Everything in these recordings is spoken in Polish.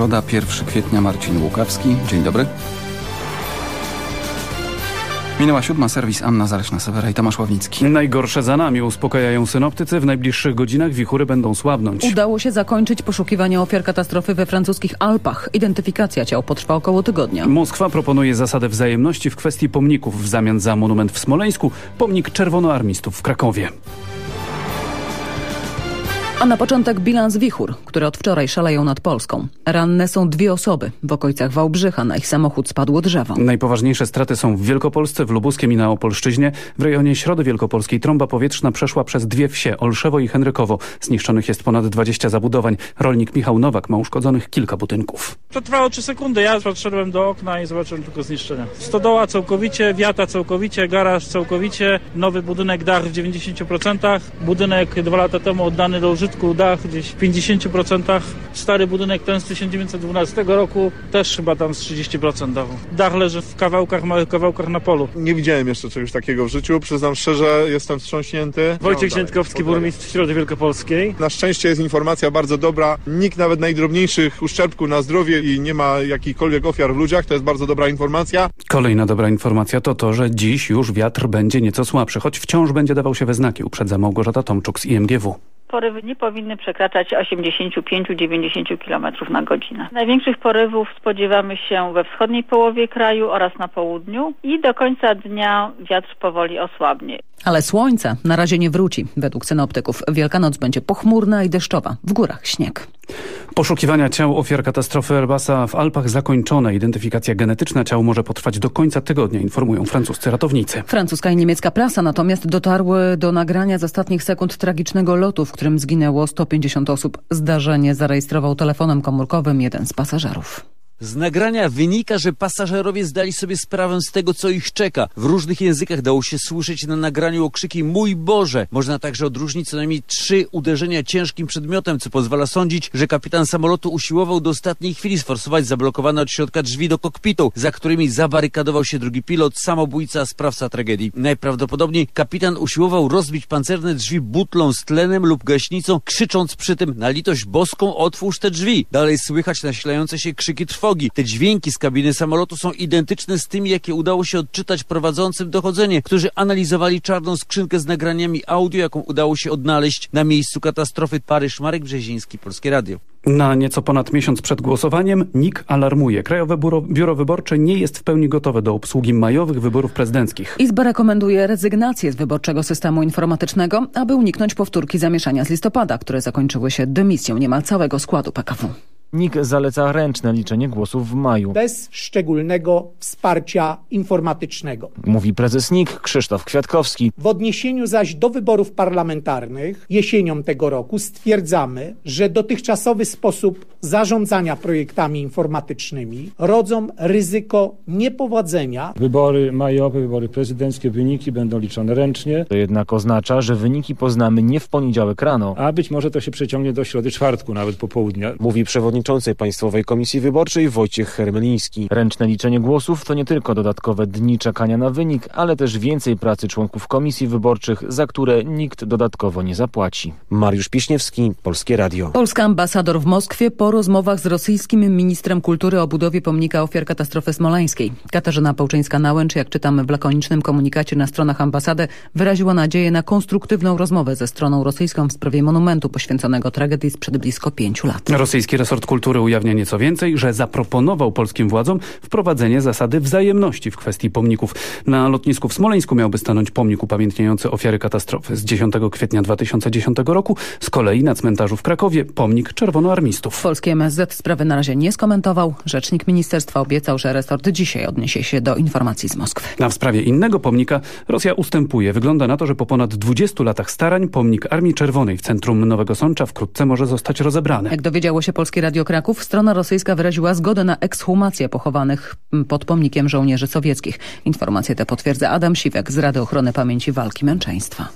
Środa, 1 kwietnia, Marcin Łukawski. Dzień dobry. Minęła siódma, serwis Anna Zaleśna-Sewera i Tomasz Ławnicki. Najgorsze za nami, uspokajają synoptycy. W najbliższych godzinach wichury będą słabnąć. Udało się zakończyć poszukiwania ofiar katastrofy we francuskich Alpach. Identyfikacja ciał potrwa około tygodnia. Moskwa proponuje zasadę wzajemności w kwestii pomników w zamian za monument w Smoleńsku, pomnik czerwonoarmistów w Krakowie. A na początek bilans wichur, które od wczoraj szaleją nad Polską. Ranne są dwie osoby. W okolicach Wałbrzycha na ich samochód spadło drzewo. Najpoważniejsze straty są w Wielkopolsce, w Lubuskiem i na Opolszczyźnie. W rejonie Środy Wielkopolskiej trąba powietrzna przeszła przez dwie wsie, Olszewo i Henrykowo. Zniszczonych jest ponad 20 zabudowań. Rolnik Michał Nowak ma uszkodzonych kilka budynków. To trwało 3 sekundy. Ja podszedłem do okna i zobaczyłem tylko zniszczenia. Stodoła całkowicie, wiata całkowicie, garaż całkowicie, nowy budynek, dach w 90%, budynek dwa lata temu oddany do użytku dach gdzieś w 50%. Stary budynek ten z 1912 roku też chyba tam z 30% dachu. Dach leży w kawałkach, małych kawałkach na polu. Nie widziałem jeszcze czegoś takiego w życiu. Przyznam szczerze, jestem wstrząśnięty. Wojciech Ziętkowski, burmistrz Środy Wielkopolskiej. Na szczęście jest informacja bardzo dobra. Nikt nawet najdrobniejszych uszczerbku na zdrowie i nie ma jakichkolwiek ofiar w ludziach. To jest bardzo dobra informacja. Kolejna dobra informacja to to, że dziś już wiatr będzie nieco słabszy, choć wciąż będzie dawał się we znaki, uprzedza Małgorzata Tomczuk z IMGW. Porywy nie powinny przekraczać 85-90 km na godzinę. Największych porywów spodziewamy się we wschodniej połowie kraju oraz na południu i do końca dnia wiatr powoli osłabnie. Ale słońce na razie nie wróci. Według synoptyków Wielkanoc będzie pochmurna i deszczowa. W górach śnieg. Poszukiwania ciał ofiar katastrofy Airbusa w Alpach zakończone. Identyfikacja genetyczna ciał może potrwać do końca tygodnia, informują francuscy ratownicy. Francuska i niemiecka prasa natomiast dotarły do nagrania z ostatnich sekund tragicznego lotu, w którym zginęło 150 osób. Zdarzenie zarejestrował telefonem komórkowym jeden z pasażerów. Z nagrania wynika, że pasażerowie zdali sobie sprawę z tego, co ich czeka. W różnych językach dało się słyszeć na nagraniu okrzyki Mój Boże! Można także odróżnić co najmniej trzy uderzenia ciężkim przedmiotem, co pozwala sądzić, że kapitan samolotu usiłował do ostatniej chwili sforsować zablokowane od środka drzwi do kokpitu, za którymi zabarykadował się drugi pilot, samobójca, sprawca tragedii. Najprawdopodobniej kapitan usiłował rozbić pancerne drzwi butlą z tlenem lub gaśnicą, krzycząc przy tym na litość boską otwórz te drzwi. Dalej słychać nasilające się krzyki trwogi. Te dźwięki z kabiny samolotu są identyczne z tymi, jakie udało się odczytać prowadzącym dochodzenie, którzy analizowali czarną skrzynkę z nagraniami audio, jaką udało się odnaleźć na miejscu katastrofy. Paryż Marek Brzeziński, Polskie Radio. Na nieco ponad miesiąc przed głosowaniem NIK alarmuje. Krajowe Biuro, Biuro Wyborcze nie jest w pełni gotowe do obsługi majowych wyborów prezydenckich. Izba rekomenduje rezygnację z wyborczego systemu informatycznego, aby uniknąć powtórki zamieszania z listopada, które zakończyły się dymisją niemal całego składu PKW. NIK zaleca ręczne liczenie głosów w maju. Bez szczególnego wsparcia informatycznego. Mówi prezes NIK Krzysztof Kwiatkowski. W odniesieniu zaś do wyborów parlamentarnych jesienią tego roku stwierdzamy, że dotychczasowy sposób zarządzania projektami informatycznymi rodzą ryzyko niepowodzenia. Wybory majowe, wybory prezydenckie, wyniki będą liczone ręcznie. To jednak oznacza, że wyniki poznamy nie w poniedziałek rano. A być może to się przeciągnie do środy czwartku, nawet po południa. Mówi przewodniczący Państwowej Komisji Wyborczej Wojciech Hermeliński. Ręczne liczenie głosów to nie tylko dodatkowe dni czekania na wynik, ale też więcej pracy członków komisji wyborczych, za które nikt dodatkowo nie zapłaci. Mariusz Pieśniewski, Polskie Radio. Polska ambasador w Moskwie po rozmowach z rosyjskim ministrem kultury o budowie pomnika ofiar katastrofy smoleńskiej. Katarzyna Pałczyńska-Nałęcz, jak czytamy w lakonicznym komunikacie na stronach ambasady, wyraziła nadzieję na konstruktywną rozmowę ze stroną rosyjską w sprawie monumentu poświęconego tragedii sprzed blisko pięciu lat. Rosyjski resort kultury ujawnia nieco więcej, że zaproponował polskim władzom wprowadzenie zasady wzajemności w kwestii pomników. Na lotnisku w Smoleńsku miałby stanąć pomnik upamiętniający ofiary katastrofy z 10 kwietnia 2010 roku. Z kolei na cmentarzu w Krakowie pomnik czerwonoarmistów. Polski MSZ sprawy na razie nie skomentował. Rzecznik ministerstwa obiecał, że resort dzisiaj odniesie się do informacji z Moskwy. A w sprawie innego pomnika Rosja ustępuje. Wygląda na to, że po ponad 20 latach starań pomnik Armii Czerwonej w centrum Nowego Sącza wkrótce może zostać rozebrany. Jak dowiedziało się Polskie Radio Kraków, strona rosyjska wyraziła zgodę na ekshumację pochowanych pod pomnikiem żołnierzy sowieckich. Informacje te potwierdza Adam Siwek z Rady Ochrony Pamięci Walki Męczeństwa.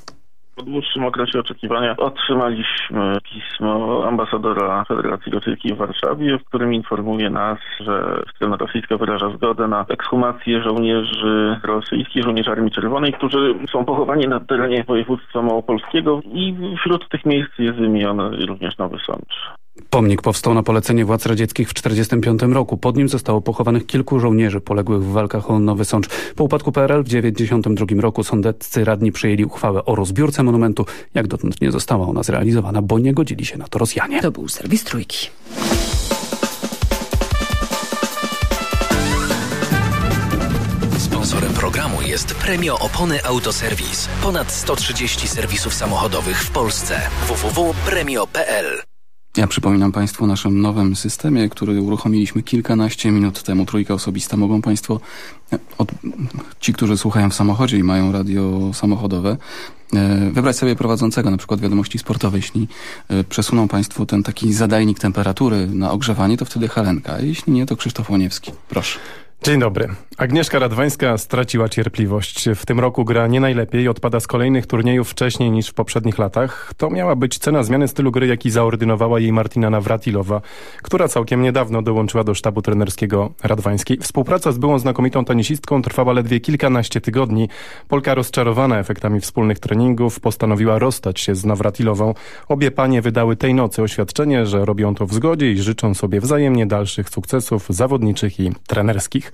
Po dłuższym okresie oczekiwania otrzymaliśmy pismo ambasadora Federacji Rosyjskiej w Warszawie, w którym informuje nas, że strona rosyjska wyraża zgodę na ekshumację żołnierzy rosyjskich, żołnierzy Armii Czerwonej, którzy są pochowani na terenie województwa małopolskiego i wśród tych miejsc jest wymieniony również Nowy Sącz. Pomnik powstał na polecenie władz radzieckich w 1945 roku. Pod nim zostało pochowanych kilku żołnierzy poległych w walkach o Nowy Sącz. Po upadku PRL w 1992 roku sądeccy radni przyjęli uchwałę o rozbiórce monumentu. Jak dotąd nie została ona zrealizowana, bo nie godzili się na to Rosjanie. To był serwis Trójki. Sponsorem programu jest Premio Opony Autoserwis. Ponad 130 serwisów samochodowych w Polsce. www.premio.pl Ja przypominam Państwu o naszym nowym systemie, który uruchomiliśmy kilkanaście minut temu. Trójka osobista. Mogą Państwo, od, ci, którzy słuchają w samochodzie i mają radio samochodowe, e, wybrać sobie prowadzącego, na przykład wiadomości sportowe. Jeśli e, przesuną Państwo ten taki zadajnik temperatury na ogrzewanie, to wtedy Helenka. Jeśli nie, to Krzysztof Łoniewski. Proszę. Dzień dobry. Agnieszka Radwańska straciła cierpliwość. W tym roku gra nie najlepiej, odpada z kolejnych turniejów wcześniej niż w poprzednich latach. To miała być cena zmiany stylu gry, jaki zaordynowała jej Martina Nawratilowa, która całkiem niedawno dołączyła do sztabu trenerskiego Radwańskiej. Współpraca z byłą znakomitą tenisistką trwała ledwie kilkanaście tygodni. Polka rozczarowana efektami wspólnych treningów postanowiła rozstać się z Nawratilową. Obie panie wydały tej nocy oświadczenie, że robią to w zgodzie i życzą sobie wzajemnie dalszych sukcesów zawodniczych i trenerskich.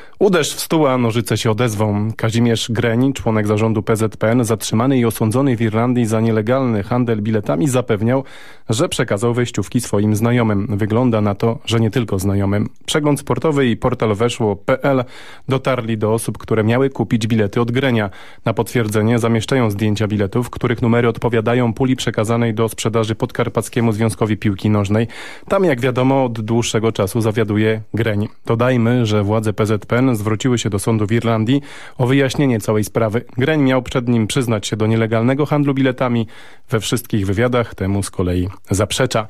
Uderz w stół, a nożyce się odezwą. Kazimierz Greń, członek zarządu PZPN, zatrzymany i osądzony w Irlandii za nielegalny handel biletami, zapewniał, że przekazał wejściówki swoim znajomym. Wygląda na to, że nie tylko znajomym. Przegląd sportowy i portal weszło.pl dotarli do osób, które miały kupić bilety od Grenia. Na potwierdzenie zamieszczają zdjęcia biletów, których numery odpowiadają puli przekazanej do sprzedaży Podkarpackiemu Związkowi Piłki Nożnej. Tam, jak wiadomo, od dłuższego czasu zawiaduje Greń. Dodajmy, że władze PZPN zwróciły się do sądu w Irlandii o wyjaśnienie całej sprawy. Greń miał przed nim przyznać się do nielegalnego handlu biletami. We wszystkich wywiadach temu z kolei zaprzecza.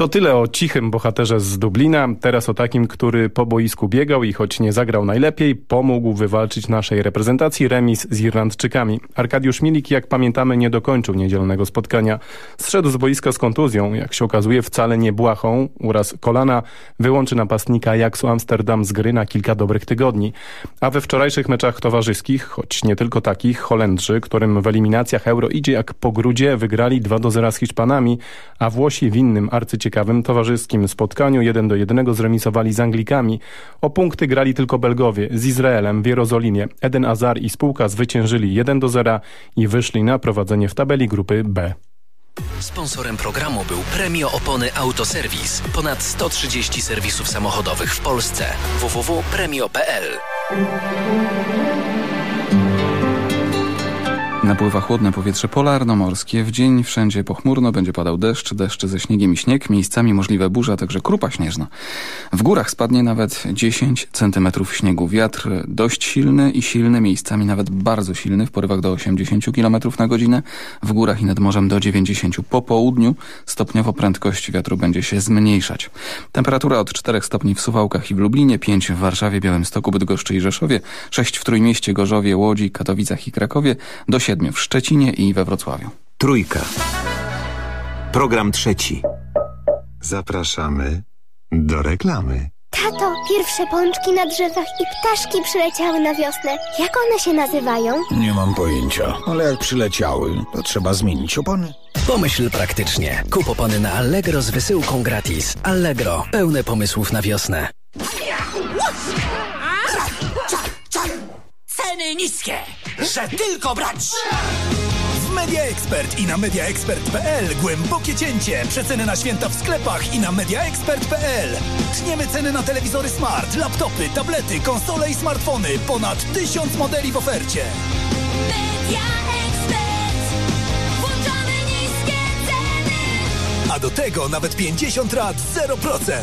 To tyle o cichym bohaterze z Dublina, teraz o takim, który po boisku biegał i choć nie zagrał najlepiej, pomógł wywalczyć naszej reprezentacji remis z Irlandczykami. Arkadiusz Milik, jak pamiętamy, nie dokończył niedzielnego spotkania. Zszedł z boiska z kontuzją, jak się okazuje wcale nie błahą. Uraz kolana wyłączy napastnika Ajaxu Amsterdam z gry na kilka dobrych tygodni. A we wczorajszych meczach towarzyskich, choć nie tylko takich, Holendrzy, którym w eliminacjach Euro idzie jak po grudzie, wygrali 2 do 0 z Hiszpanami, a Włosi w innym arcyciekawym ciekawym towarzyskim spotkaniu 1 do 1 zremisowali z Anglikami. O punkty grali tylko Belgowie z Izraelem w Jerozolimie. Eden Azar i spółka zwyciężyli 1 do 0 i wyszli na prowadzenie w tabeli grupy B. Sponsorem programu był Premio Opony Autoserwis. Ponad 130 serwisów samochodowych w Polsce. www.premio.pl Napływa chłodne powietrze polarno-morskie. W dzień wszędzie pochmurno, będzie padał deszcz, deszcz ze śniegiem i śnieg, miejscami możliwe burza, także krupa śnieżna. W górach spadnie nawet 10 centymetrów śniegu. Wiatr dość silny i silny, miejscami nawet bardzo silny, w porywach do 80 km na godzinę. W górach i nad morzem do 90. Po południu stopniowo prędkość wiatru będzie się zmniejszać. Temperatura od 4 stopni w Suwałkach i w Lublinie, 5 w Warszawie, Białymstoku, Bydgoszczy i Rzeszowie, 6 w Trójmieście, Gorzowie, Łodzi, Katowicach i Krakowie, do 7 w Szczecinie i we Wrocławiu. Trójka. Program trzeci. Zapraszamy do reklamy. Tato, pierwsze pączki na drzewach i ptaszki przyleciały na wiosnę. Jak one się nazywają? Nie mam pojęcia, ale jak przyleciały, to trzeba zmienić opony. Pomyśl praktycznie. Kup opony na Allegro z wysyłką gratis. Allegro. Pełne pomysłów na wiosnę. Ceny niskie, że tylko brać! W Media Expert i na mediaexpert.pl głębokie cięcie. Przeceny na święta w sklepach i na mediaexpert.pl. Tniemy ceny na telewizory smart, laptopy, tablety, konsole i smartfony. Ponad tysiąc modeli w ofercie. Media Expert. Włączamy niskie ceny. A do tego nawet 50 lat 0%.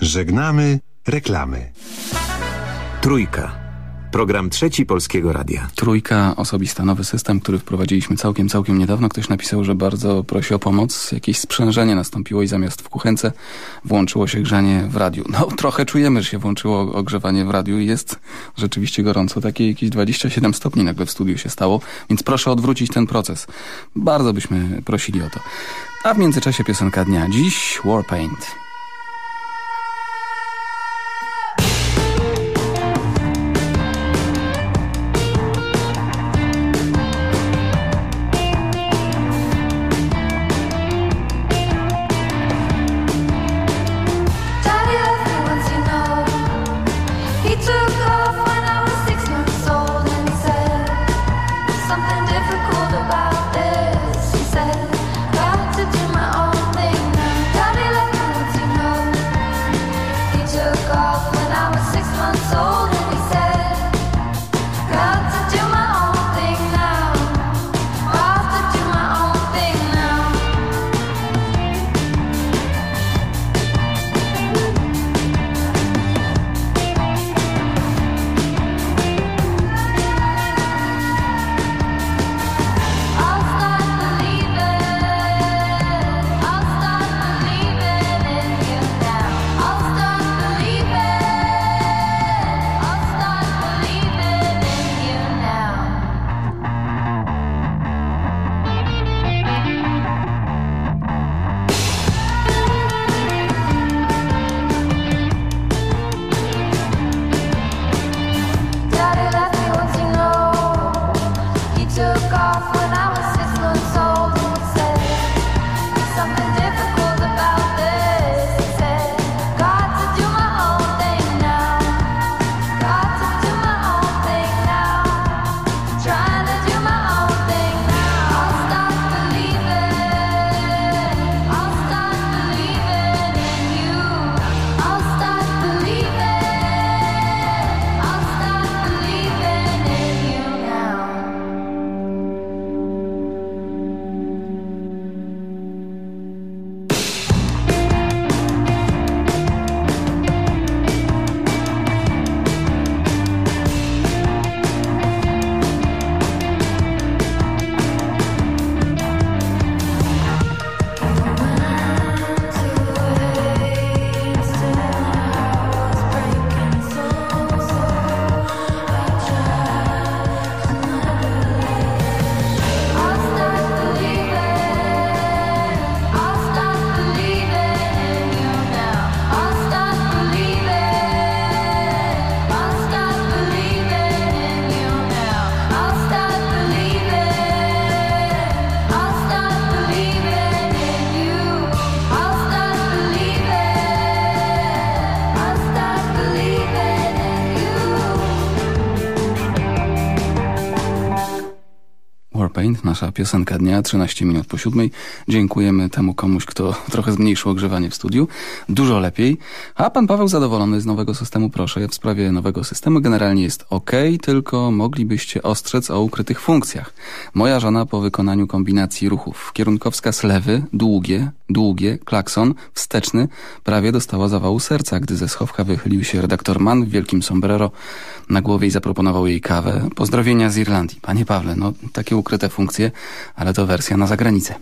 Żegnamy reklamy. Trójka. Program trzeci Polskiego Radia. Trójka osobista, nowy system, który wprowadziliśmy całkiem, całkiem niedawno. Ktoś napisał, że bardzo prosi o pomoc. Jakieś sprzężenie nastąpiło i zamiast w kuchence włączyło się grzanie w radiu. No, trochę czujemy, że się włączyło ogrzewanie w radiu i jest rzeczywiście gorąco. Takie jakieś 27 stopni nagle w studiu się stało, więc proszę odwrócić ten proces. Bardzo byśmy prosili o to. A w międzyczasie piosenka dnia. Dziś Warpaint. Warpaint, nasza piosenka dnia, 13 minut po siódmej. Dziękujemy temu komuś, kto trochę zmniejszył ogrzewanie w studiu. Dużo lepiej. A pan Paweł zadowolony z nowego systemu, proszę. W sprawie nowego systemu generalnie jest ok, tylko moglibyście ostrzec o ukrytych funkcjach. Moja żona po wykonaniu kombinacji ruchów kierunkowska z lewy, długie, długie, klakson, wsteczny, prawie dostała zawału serca, gdy ze schowka wychylił się redaktor Mann w wielkim sombrero na głowie i zaproponował jej kawę. Pozdrowienia z Irlandii. Panie Pawle, no takie ukryte funkcje, ale to wersja na zagranicę.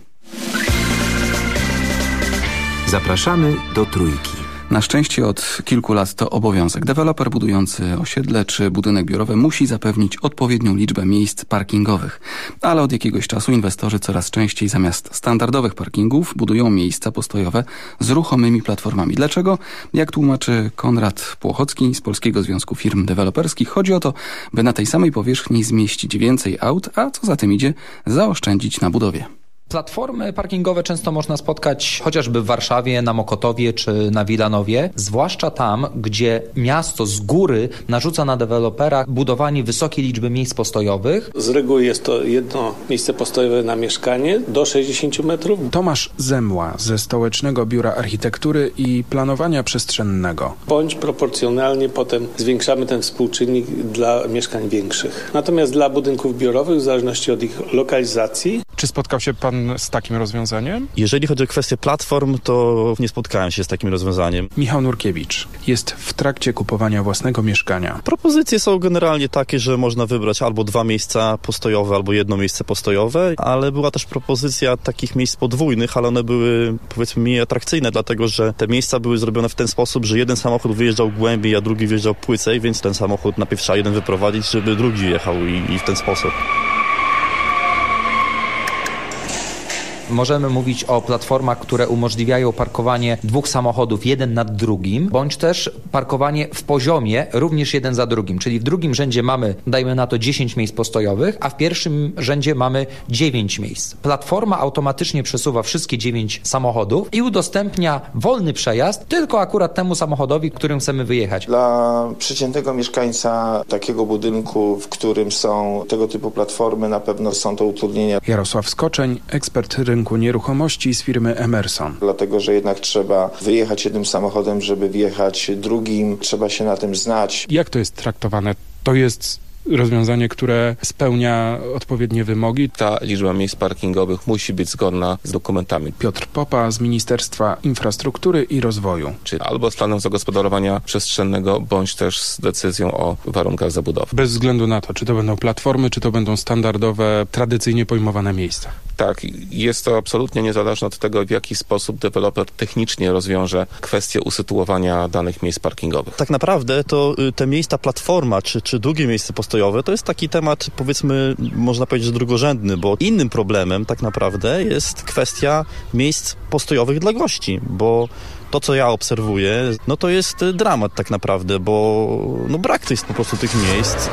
Zapraszamy do Trójki. Na szczęście od kilku lat to obowiązek. Deweloper budujący osiedle czy budynek biurowy musi zapewnić odpowiednią liczbę miejsc parkingowych. Ale od jakiegoś czasu inwestorzy coraz częściej zamiast standardowych parkingów budują miejsca postojowe z ruchomymi platformami. Dlaczego? Jak tłumaczy Konrad Płochocki z Polskiego Związku Firm Deweloperskich, chodzi o to, by na tej samej powierzchni zmieścić więcej aut, a co za tym idzie, zaoszczędzić na budowie. Platformy parkingowe często można spotkać chociażby w Warszawie, na Mokotowie czy na Wilanowie, zwłaszcza tam, gdzie miasto z góry narzuca na dewelopera budowanie wysokiej liczby miejsc postojowych. Z reguły jest to jedno miejsce postojowe na mieszkanie do 60 metrów. Tomasz Zemła ze Stołecznego Biura Architektury i Planowania Przestrzennego. Bądź proporcjonalnie potem zwiększamy ten współczynnik dla mieszkań większych. Natomiast dla budynków biurowych, w zależności od ich lokalizacji, Czy spotkał się pan z takim rozwiązaniem? Jeżeli chodzi o kwestię platform, to nie spotkałem się z takim rozwiązaniem. Michał Nurkiewicz jest w trakcie kupowania własnego mieszkania. Propozycje są generalnie takie, że można wybrać albo dwa miejsca postojowe, albo jedno miejsce postojowe, ale była też propozycja takich miejsc podwójnych, ale one były powiedzmy mniej atrakcyjne, dlatego że te miejsca były zrobione w ten sposób, że jeden samochód wyjeżdżał głębiej, a drugi wyjeżdżał płycej, więc ten samochód najpierw trzeba jeden wyprowadzić, żeby drugi jechał i, i w ten sposób. Możemy mówić o platformach, które umożliwiają parkowanie dwóch samochodów jeden nad drugim, bądź też parkowanie w poziomie również jeden za drugim. Czyli w drugim rzędzie mamy, dajmy na to 10 miejsc postojowych, a w pierwszym rzędzie mamy 9 miejsc. Platforma automatycznie przesuwa wszystkie 9 samochodów i udostępnia wolny przejazd tylko akurat temu samochodowi, którym chcemy wyjechać. Dla przeciętnego mieszkańca takiego budynku, w którym są tego typu platformy, na pewno są to utrudnienia. Jarosław Skoczeń, ekspert rynku nieruchomości z firmy Emerson. Dlatego, że jednak trzeba wyjechać jednym samochodem, żeby wjechać drugim. Trzeba się na tym znać. Jak to jest traktowane? To jest rozwiązanie, które spełnia odpowiednie wymogi. Ta liczba miejsc parkingowych musi być zgodna z dokumentami. Piotr Popa z Ministerstwa Infrastruktury i Rozwoju. Czyli albo z planem zagospodarowania przestrzennego, bądź też z decyzją o warunkach zabudowy. Bez względu na to, czy to będą platformy, czy to będą standardowe, tradycyjnie pojmowane miejsca. Tak, jest to absolutnie niezależne od tego, w jaki sposób deweloper technicznie rozwiąże kwestię usytuowania danych miejsc parkingowych. Tak naprawdę to y, te miejsca platforma, czy, czy drugie miejsce postojowe, to jest taki temat, powiedzmy, można powiedzieć, drugorzędny, bo innym problemem tak naprawdę jest kwestia miejsc postojowych dla gości, bo to, co ja obserwuję, no to jest dramat tak naprawdę, bo no brak jest po prostu tych miejsc.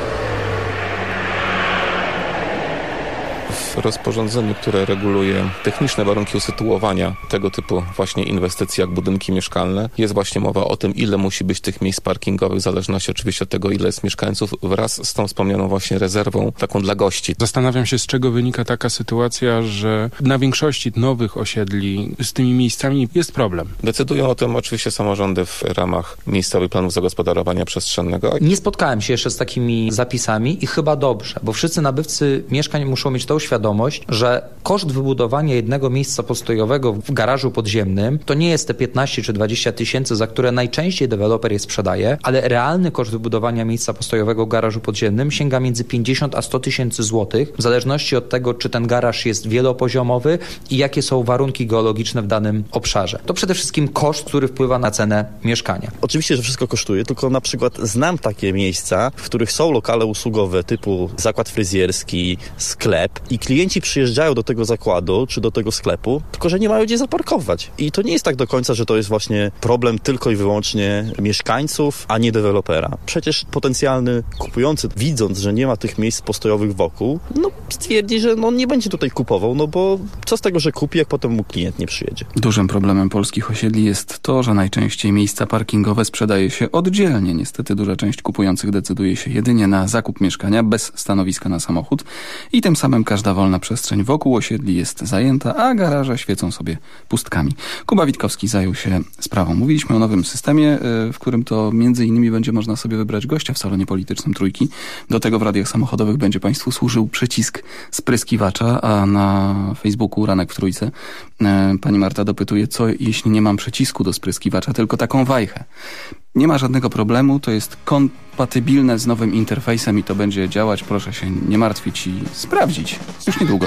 W rozporządzeniu, które reguluje techniczne warunki usytuowania tego typu właśnie inwestycji jak budynki mieszkalne, jest właśnie mowa o tym, ile musi być tych miejsc parkingowych, w zależności oczywiście od tego, ile jest mieszkańców, wraz z tą wspomnianą właśnie rezerwą, taką dla gości. Zastanawiam się, z czego wynika taka sytuacja, że na większości nowych osiedli z tymi miejscami jest problem. Decydują o tym oczywiście samorządy w ramach miejscowych planów zagospodarowania przestrzennego. Nie spotkałem się jeszcze z takimi zapisami i chyba dobrze, bo wszyscy nabywcy mieszkań muszą mieć tą świadomość, że koszt wybudowania jednego miejsca postojowego w garażu podziemnym to nie jest te 15 czy 20 tysięcy, za które najczęściej deweloper je sprzedaje, ale realny koszt wybudowania miejsca postojowego w garażu podziemnym sięga między 50 a 100 tysięcy złotych, w zależności od tego, czy ten garaż jest wielopoziomowy i jakie są warunki geologiczne w danym obszarze. To przede wszystkim koszt, który wpływa na cenę mieszkania. Oczywiście, że wszystko kosztuje, tylko na przykład znam takie miejsca, w których są lokale usługowe typu zakład fryzjerski, sklep i klienci przyjeżdżają do tego zakładu czy do tego sklepu, tylko że nie mają gdzie zaparkować. I to nie jest tak do końca, że to jest właśnie problem tylko i wyłącznie mieszkańców, a nie dewelopera. Przecież potencjalny kupujący, widząc, że nie ma tych miejsc postojowych wokół, no stwierdzi, że no nie będzie tutaj kupował, no bo co z tego, że kupi, jak potem mu klient nie przyjedzie. Dużym problemem polskich osiedli jest to, że najczęściej miejsca parkingowe sprzedaje się oddzielnie. Niestety duża część kupujących decyduje się jedynie na zakup mieszkania bez stanowiska na samochód i tym samym każda wolna przestrzeń wokół osiedli jest zajęta, a garaże świecą sobie pustkami. Kuba Witkowski zajął się sprawą. Mówiliśmy o nowym systemie, y, w którym to między innymi będzie można sobie wybrać gościa w salonie politycznym Trójki. Do tego w radiach samochodowych będzie Państwu służył przycisk spryskiwacza, a na Facebooku Ranek w Trójce pani Marta dopytuje, co jeśli nie mam przycisku do spryskiwacza, tylko taką wajchę. Nie ma żadnego problemu, to jest kompatybilne z nowym interfejsem i to będzie działać. Proszę się nie martwić i sprawdzić. Już niedługo.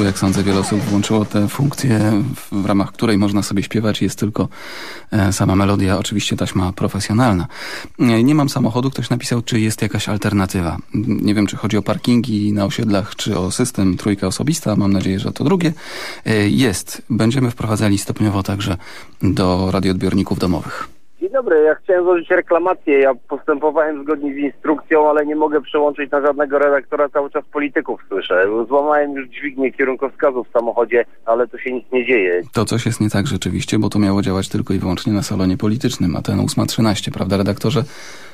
Przypadku, jak sądzę, wiele osób włączyło tę funkcję, w ramach której można sobie śpiewać. Jest tylko e, sama melodia, oczywiście taśma profesjonalna. E, Nie mam samochodu, ktoś napisał, czy jest jakaś alternatywa. Nie wiem, czy chodzi o parkingi na osiedlach, czy o system trójka osobista. Mam nadzieję, że to drugie. E, Jest. Będziemy wprowadzali stopniowo także do radioodbiorników domowych. Dzień dobry, ja chciałem złożyć reklamację. Ja postępowałem zgodnie z instrukcją, ale nie mogę przełączyć na żadnego redaktora, cały czas polityków słyszę. Złamałem już dźwignię kierunkowskazów w samochodzie, ale tu się nic nie dzieje. To coś jest nie tak rzeczywiście, bo to miało działać tylko i wyłącznie na salonie politycznym, a ten 8.13, prawda redaktorze?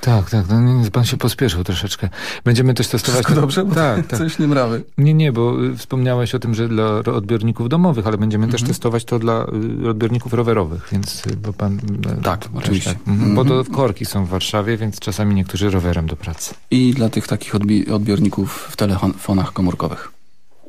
Tak, tak, no, nie, pan się pospieszył troszeczkę. Będziemy też testować... Wszystko dobrze? Bo tak, tak. Coś nie brawy. Nie, nie, bo y, wspomniałeś o tym, że dla odbiorników domowych, ale będziemy też testować to dla y, odbiorników rowerowych, więc y, bo pan... Tak, oczywiście. Mhm. Bo to korki są w Warszawie, więc czasami niektórzy rowerem do pracy. I dla tych takich odbi- odbiorników w telefonach komórkowych.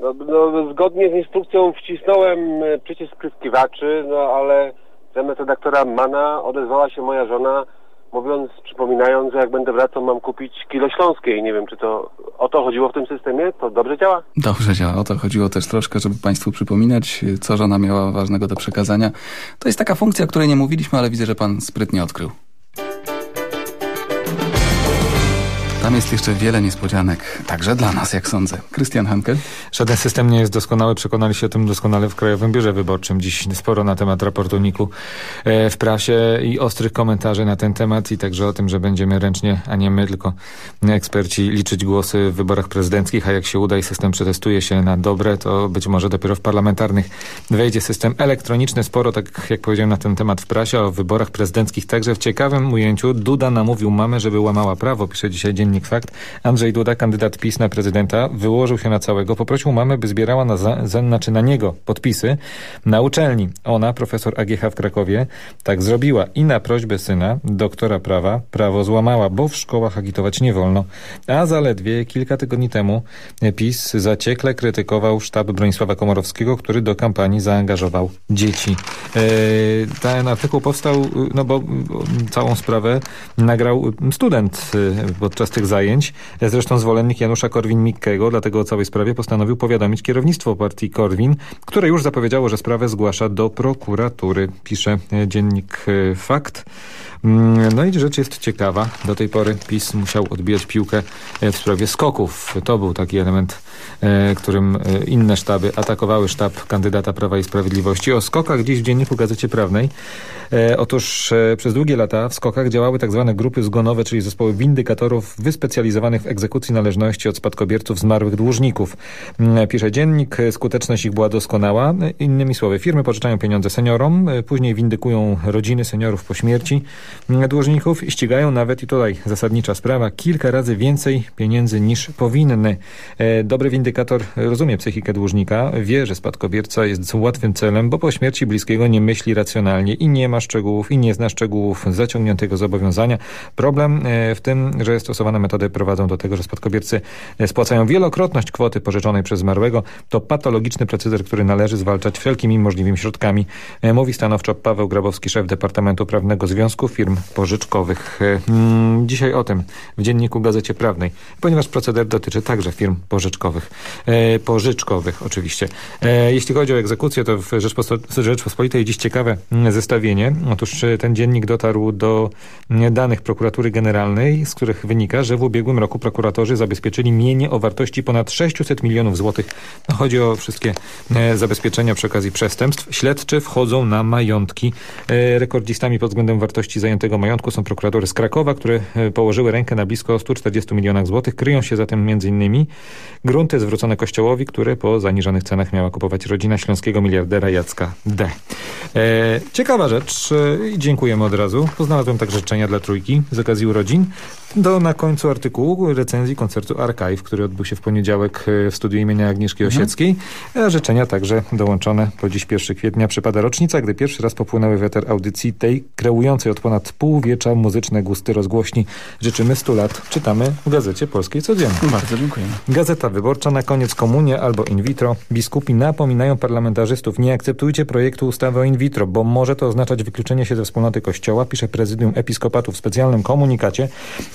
No, no, zgodnie z instrukcją wcisnąłem e, przycisk spryskiwaczy, no ale zamiast redaktora Mana odezwała się moja żona, mówiąc, przypominając, że jak będę wracał mam kupić kilo śląskiej. Nie wiem, czy to o to chodziło w tym systemie? To dobrze działa? Dobrze działa. O to chodziło też troszkę, żeby Państwu przypominać, co żona miała ważnego do przekazania. To jest taka funkcja, o której nie mówiliśmy, ale widzę, że Pan sprytnie odkrył. Tam jest jeszcze wiele niespodzianek, także dla nas, jak sądzę. Krystian Hankel? Żaden system nie jest doskonały. Przekonali się o tym doskonale w Krajowym Biurze Wyborczym. Dziś sporo na temat raportu NIK-u e, w prasie i ostrych komentarzy na ten temat i także o tym, że będziemy ręcznie, a nie my, tylko eksperci liczyć głosy w wyborach prezydenckich, a jak się uda i system przetestuje się na dobre, to być może dopiero w parlamentarnych wejdzie system elektroniczny. Sporo, tak jak powiedziałem, na ten temat w prasie, o wyborach prezydenckich także w ciekawym ujęciu. Duda namówił mamę, żeby łamała prawo, pisze dzisiaj Dziennik Fakt. Andrzej Duda, kandydat PiS na prezydenta, wyłożył się na całego, poprosił mamę, by zbierała na, za, znaczy na niego podpisy na uczelni. Ona, profesor AGH w Krakowie, tak zrobiła i na prośbę syna, doktora prawa, prawo złamała, bo w szkołach agitować nie wolno. A zaledwie kilka tygodni temu PiS zaciekle krytykował sztab Bronisława Komorowskiego, który do kampanii zaangażował dzieci. E, ten artykuł powstał, no bo całą sprawę nagrał student e, podczas tych zajęć. Zresztą zwolennik Janusza Korwin-Mikkego, dlatego o całej sprawie postanowił powiadomić kierownictwo partii Korwin, które już zapowiedziało, że sprawę zgłasza do prokuratury, pisze e, dziennik e, Fakt. Mm, No i rzecz jest ciekawa. Do tej pory PiS musiał odbijać piłkę e, w sprawie skoków. To był taki element, którym inne sztaby atakowały sztab kandydata Prawa i Sprawiedliwości. O skokach dziś w Dzienniku Gazecie Prawnej. Otóż przez długie lata w skokach działały tak zwane grupy zgonowe, czyli zespoły windykatorów wyspecjalizowanych w egzekucji należności od spadkobierców zmarłych dłużników. Mm, Pisze dziennik, e, skuteczność ich była doskonała. Innymi słowy, firmy pożyczają pieniądze seniorom, e, później windykują rodziny seniorów po śmierci mm, dłużników i ścigają nawet, i tutaj zasadnicza sprawa, kilka razy więcej pieniędzy niż powinny. E, Dobry windykator rozumie psychikę dłużnika, wie, że spadkobierca jest łatwym celem, bo po śmierci bliskiego nie myśli racjonalnie i nie ma szczegółów i nie zna szczegółów zaciągniętego zobowiązania. Problem w tym, że stosowane metody prowadzą do tego, że spadkobiercy e, spłacają wielokrotność kwoty pożyczonej przez zmarłego. To patologiczny proceder, który należy zwalczać wszelkimi możliwymi środkami, e, mówi stanowczo Paweł Grabowski, szef Departamentu Prawnego Związku Firm Pożyczkowych. E, mm, Dzisiaj o tym w Dzienniku Gazecie Prawnej, ponieważ proceder dotyczy także firm pożyczkowych. Pożyczkowych oczywiście. Jeśli chodzi o egzekucję, to w Rzeczpospo- Rzeczpospolitej dziś ciekawe mm, zestawienie. Otóż ten dziennik dotarł do mm, danych prokuratury generalnej, z których wynika, że w ubiegłym roku prokuratorzy zabezpieczyli mienie o wartości ponad 600 milionów złotych. No, chodzi o wszystkie e, zabezpieczenia przy okazji przestępstw. Śledczy wchodzą na majątki. E, Rekordzistami pod względem wartości zajętego majątku są prokuratory z Krakowa, które e, położyły rękę na blisko 140 milionach złotych. Kryją się zatem m.in. grunty zwrócone Kościołowi, które po zaniżonych cenach miała kupować rodzina śląskiego miliardera Jacka D. Ciekawa rzecz i dziękujemy od razu. Znalazłem także życzenia dla trójki z okazji urodzin. Do na końcu artykułu recenzji koncertu Archive, który odbył się w poniedziałek e, w studiu imienia Agnieszki Osieckiej. A życzenia także dołączone, bo dziś 1 kwietnia przypada rocznica, gdy pierwszy raz popłynęły w eter audycji tej kreującej od ponad pół wiecza muzyczne gusty rozgłośni. Życzymy 100 lat. Czytamy w Gazecie Polskiej Codziennie. Bardzo dziękujemy. Gazeta Wyborcza na koniec komunia albo in vitro. Biskupi napominają parlamentarzystów, nie akceptujcie projektu ustawy o in vitro, bo może to oznaczać wykluczenie się ze wspólnoty Kościoła, pisze prezydium episkopatu w specjalnym komunikacie.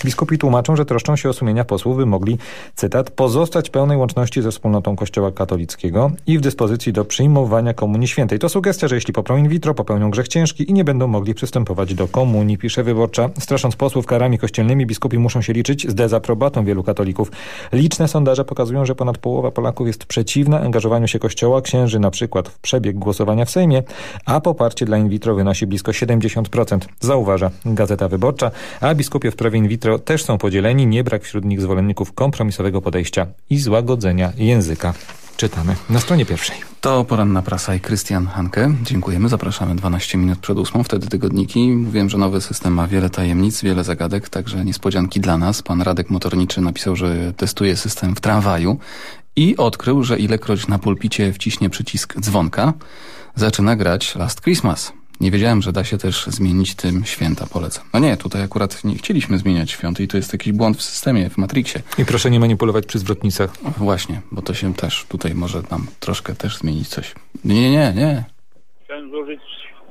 Biskupi tłumaczą, że troszczą się o sumienia posłów, by mogli, cytat, pozostać pełnej łączności ze wspólnotą Kościoła katolickiego i w dyspozycji do przyjmowania Komunii Świętej. To sugestia, że jeśli poprą in vitro, popełnią grzech ciężki i nie będą mogli przystępować do komunii, pisze Wyborcza. Strasząc posłów karami kościelnymi, biskupi muszą się liczyć z dezaprobatą wielu katolików. Liczne sondaże pokazują, że ponad połowa Polaków jest przeciwna angażowaniu się Kościoła, księży na przykład w przebieg głosowania w Sejmie, a poparcie dla in vitro wynosi blisko 70%. Zauważa Gazeta Wyborcza, a biskupie w sprawie in vitro też są podzieleni, nie brak wśród nich zwolenników kompromisowego podejścia i złagodzenia języka. Czytamy na stronie pierwszej. To poranna prasa i Krystian Hanke. Dziękujemy. Zapraszamy 12 minut przed ósmą, wtedy tygodniki. Mówiłem, że nowy system ma wiele tajemnic, wiele zagadek, także niespodzianki dla nas. Pan Radek Motorniczy napisał, że testuje system w tramwaju i odkrył, że ilekroć na pulpicie wciśnie przycisk dzwonka, zaczyna grać Last Christmas. Nie wiedziałem, że da się też zmienić tym święta, polecam. No nie, tutaj akurat nie chcieliśmy zmieniać świąt i to jest jakiś błąd w systemie, w Matrixie. I proszę nie manipulować przy zwrotnicach. Właśnie, bo to się też tutaj może nam troszkę też zmienić coś. Nie, nie, nie. Chciałem złożyć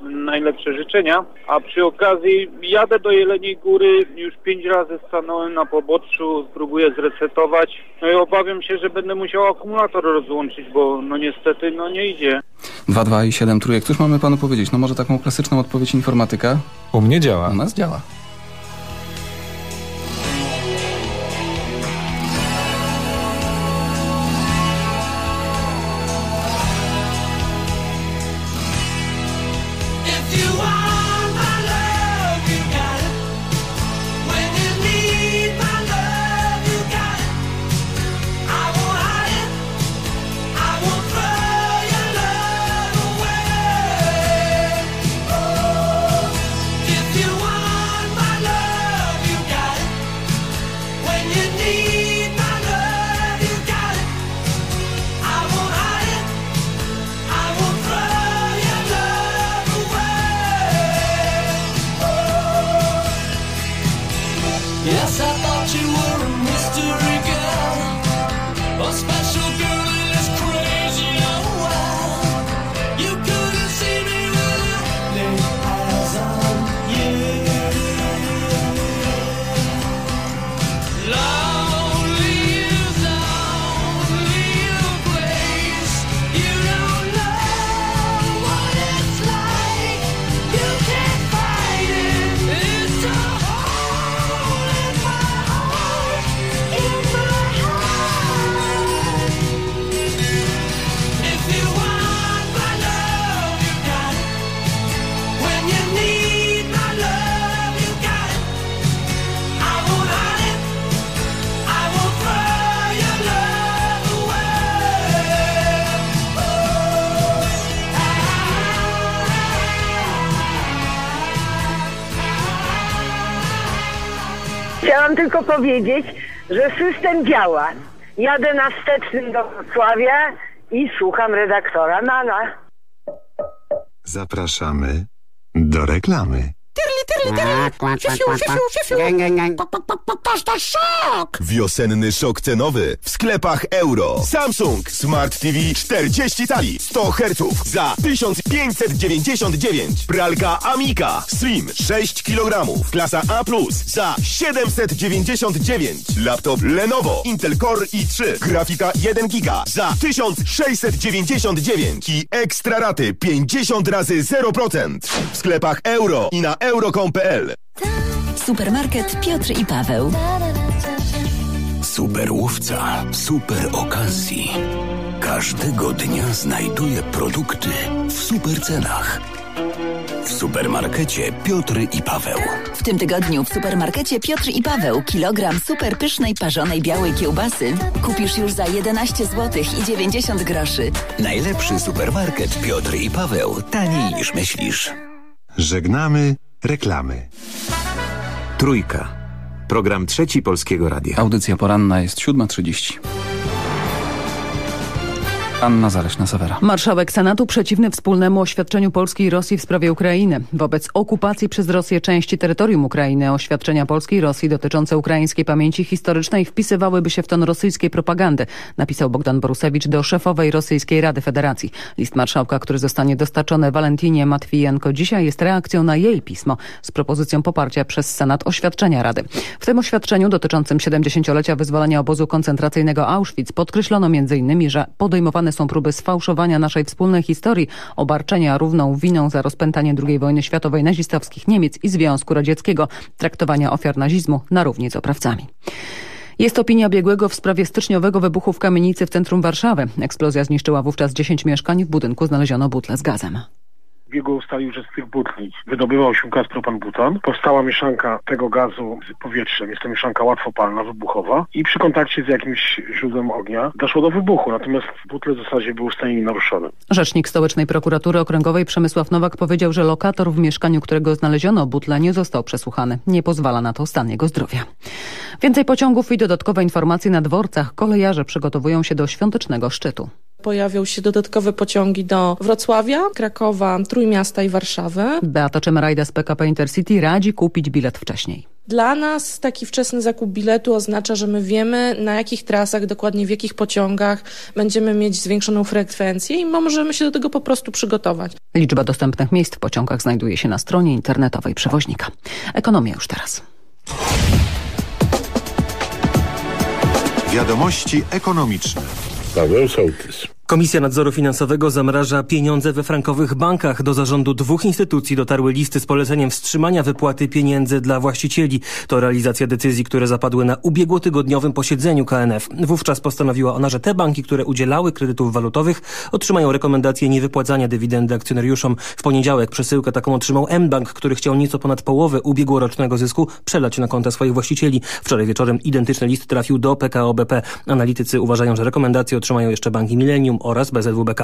najlepsze życzenia, a przy okazji jadę do Jeleniej Góry, już pięć razy stanąłem na poboczu, próbuję zresetować, no i obawiam się, że będę musiał akumulator rozłączyć, bo no niestety no nie idzie. 2, 2 i 7 trójek. Cóż mamy panu powiedzieć? No może taką klasyczną odpowiedź informatyka? U mnie działa. U nas działa. Powiedzieć, że system działa. Jadę na wstecznym do Wrocławia i słucham redaktora Nana. Zapraszamy do reklamy. Toż to szok! Wiosenny szok cenowy w sklepach euro. Samsung Smart TV 40 cali 100 Hz za 1599. Pralka Amika Slim 6 kg klasa A+, za 799. Laptop Lenovo Intel Core i3 grafika 1 giga za 1699 i ekstra raty 50 razy 0% w sklepach euro i na euro.com.pl. Supermarket Piotr i Paweł. Super łowca, super okazji. Każdego dnia znajduje produkty w super cenach. W supermarkecie Piotr i Paweł. W tym tygodniu w supermarkecie Piotr i Paweł kilogram super pysznej parzonej białej kiełbasy kupisz już za 11 zł i 90 groszy. Najlepszy supermarket Piotr i Paweł. Taniej niż myślisz. Żegnamy reklamy. Trójka. Program trzeci Polskiego Radia. Audycja poranna jest 7.30. Anna Zaleśna-Sawera. Marszałek Senatu przeciwny wspólnemu oświadczeniu Polski i Rosji w sprawie Ukrainy. Wobec okupacji przez Rosję części terytorium Ukrainy oświadczenia Polski i Rosji dotyczące ukraińskiej pamięci historycznej wpisywałyby się w ton rosyjskiej propagandy, napisał Bogdan Borusewicz do szefowej Rosyjskiej Rady Federacji. List marszałka, który zostanie dostarczony Walentinie Matwijenko dzisiaj jest reakcją na jej pismo z propozycją poparcia przez Senat oświadczenia Rady. W tym oświadczeniu dotyczącym 70-lecia wyzwolenia obozu koncentracyjnego Auschwitz podkreślono m.in., że podejmowane są próby sfałszowania naszej wspólnej historii, obarczenia równą winą za rozpętanie II wojny światowej nazistowskich Niemiec i Związku Radzieckiego, traktowania ofiar nazizmu na równi z oprawcami. Jest opinia biegłego w sprawie styczniowego wybuchu w kamienicy w centrum Warszawy. Eksplozja zniszczyła wówczas 10 mieszkań. W budynku znaleziono butle z gazem. Biegło ustalił, że z tych butli wydobywał się gaz propan-butan. Powstała mieszanka tego gazu z powietrzem. Jest to mieszanka łatwopalna, wybuchowa i przy kontakcie z jakimś źródłem ognia doszło do wybuchu. Natomiast butle w zasadzie były w stanie nienaruszone. Rzecznik Stołecznej Prokuratury Okręgowej Przemysław Nowak powiedział, że lokator w mieszkaniu, którego znaleziono butle nie został przesłuchany. Nie pozwala na to stan jego zdrowia. Więcej pociągów i dodatkowe informacje na dworcach. Kolejarze przygotowują się do świątecznego szczytu. Pojawią się dodatkowe pociągi do Wrocławia, Krakowa, Trójmiasta i Warszawy. Beata Czemerajda z PKP Intercity radzi kupić bilet wcześniej. Dla nas taki wczesny zakup biletu oznacza, że my wiemy na jakich trasach, dokładnie w jakich pociągach będziemy mieć zwiększoną frekwencję i możemy się do tego po prostu przygotować. Liczba dostępnych miejsc w pociągach znajduje się na stronie internetowej przewoźnika. Ekonomia już teraz. Wiadomości ekonomiczne. Paweł Sołtys. Komisja Nadzoru Finansowego zamraża pieniądze we frankowych bankach. Do zarządu dwóch instytucji dotarły listy z poleceniem wstrzymania wypłaty pieniędzy dla właścicieli. To realizacja decyzji, które zapadły na ubiegłotygodniowym posiedzeniu KNF. Wówczas postanowiła ona, że te banki, które udzielały kredytów walutowych, otrzymają rekomendację niewypłacania dywidendy akcjonariuszom. W poniedziałek przesyłkę taką otrzymał mBank, który chciał nieco ponad połowę ubiegłorocznego zysku przelać na konta swoich właścicieli. Wczoraj wieczorem identyczny list trafił do PKO BP. Analitycy uważają, że rekomendacje otrzymają jeszcze banki Millennium oraz BZWBK.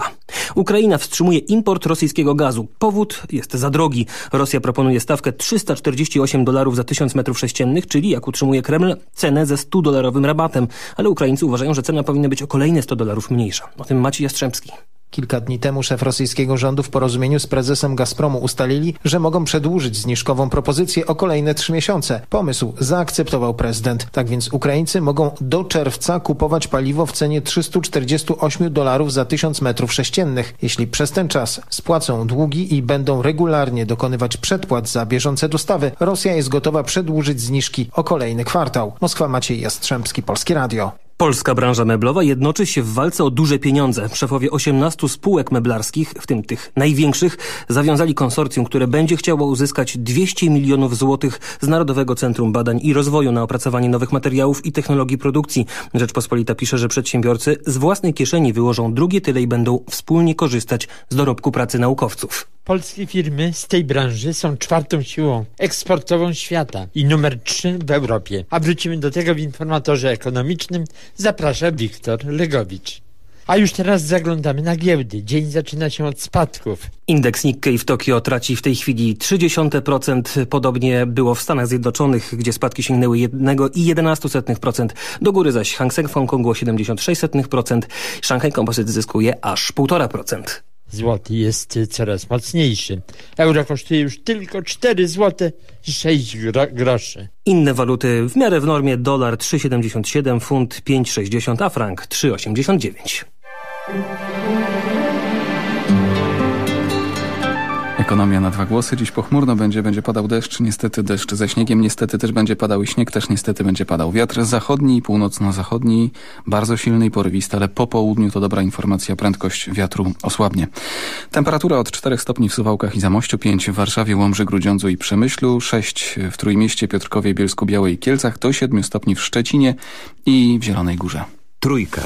Ukraina wstrzymuje import rosyjskiego gazu. Powód jest za drogi. Rosja proponuje stawkę 348 dolarów za 1000 metrów sześciennych, czyli jak utrzymuje Kreml, cenę ze 100-dolarowym rabatem. Ale Ukraińcy uważają, że cena powinna być o kolejne 100 dolarów mniejsza. O tym Maciej Jastrzębski. Kilka dni temu szef rosyjskiego rządu w porozumieniu z prezesem Gazpromu ustalili, że mogą przedłużyć zniżkową propozycję o kolejne trzy miesiące. Pomysł zaakceptował prezydent. Tak więc Ukraińcy mogą do czerwca kupować paliwo w cenie 348 dolarów za 1000 metrów sześciennych. Jeśli przez ten czas spłacą długi i będą regularnie dokonywać przedpłat za bieżące dostawy, Rosja jest gotowa przedłużyć zniżki o kolejny kwartał. Moskwa Maciej Jastrzębski, Polskie Radio. Polska branża meblowa jednoczy się w walce o duże pieniądze. Szefowie 18 spółek meblarskich, w tym tych największych, zawiązali konsorcjum, które będzie chciało uzyskać 200 milionów złotych z Narodowego Centrum Badań i Rozwoju na opracowanie nowych materiałów i technologii produkcji. Rzeczpospolita pisze, że przedsiębiorcy z własnej kieszeni wyłożą drugie tyle i będą wspólnie korzystać z dorobku pracy naukowców. Polskie firmy z tej branży są czwartą siłą eksportową świata i numer trzy w Europie. A wrócimy do tego w informatorze ekonomicznym. Zaprasza Wiktor Legowicz. A już teraz zaglądamy na giełdy. Dzień zaczyna się od spadków. Indeks Nikkei w Tokio traci w tej chwili 0,3%. Podobnie było w Stanach Zjednoczonych, gdzie spadki sięgnęły 1,11%. Do góry zaś Hang Seng w Hongkongu o 0,76%. Shanghai Composite zyskuje aż 1,5%. Złoty jest coraz mocniejszy. Euro kosztuje już tylko 4 zł 6 gro groszy. Inne waluty w miarę w normie dolar 3,77, funt 5,60, a frank 3,89. Ekonomia na dwa głosy. Dziś pochmurno będzie, będzie padał deszcz, niestety deszcz ze śniegiem, niestety też będzie padał i śnieg, też niestety będzie padał wiatr zachodni i północno-zachodni, bardzo silny i porywisty, ale po południu to dobra informacja, prędkość wiatru osłabnie. Temperatura od 4 stopni w Suwałkach i Zamościu, 5 w Warszawie, Łomży, Grudziądzu i Przemyślu, 6 w Trójmieście, Piotrkowie, Bielsku, Białej i Kielcach, do 7 stopni w Szczecinie i w Zielonej Górze. Trójka.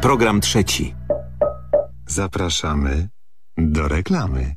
Program trzeci. Zapraszamy do reklamy.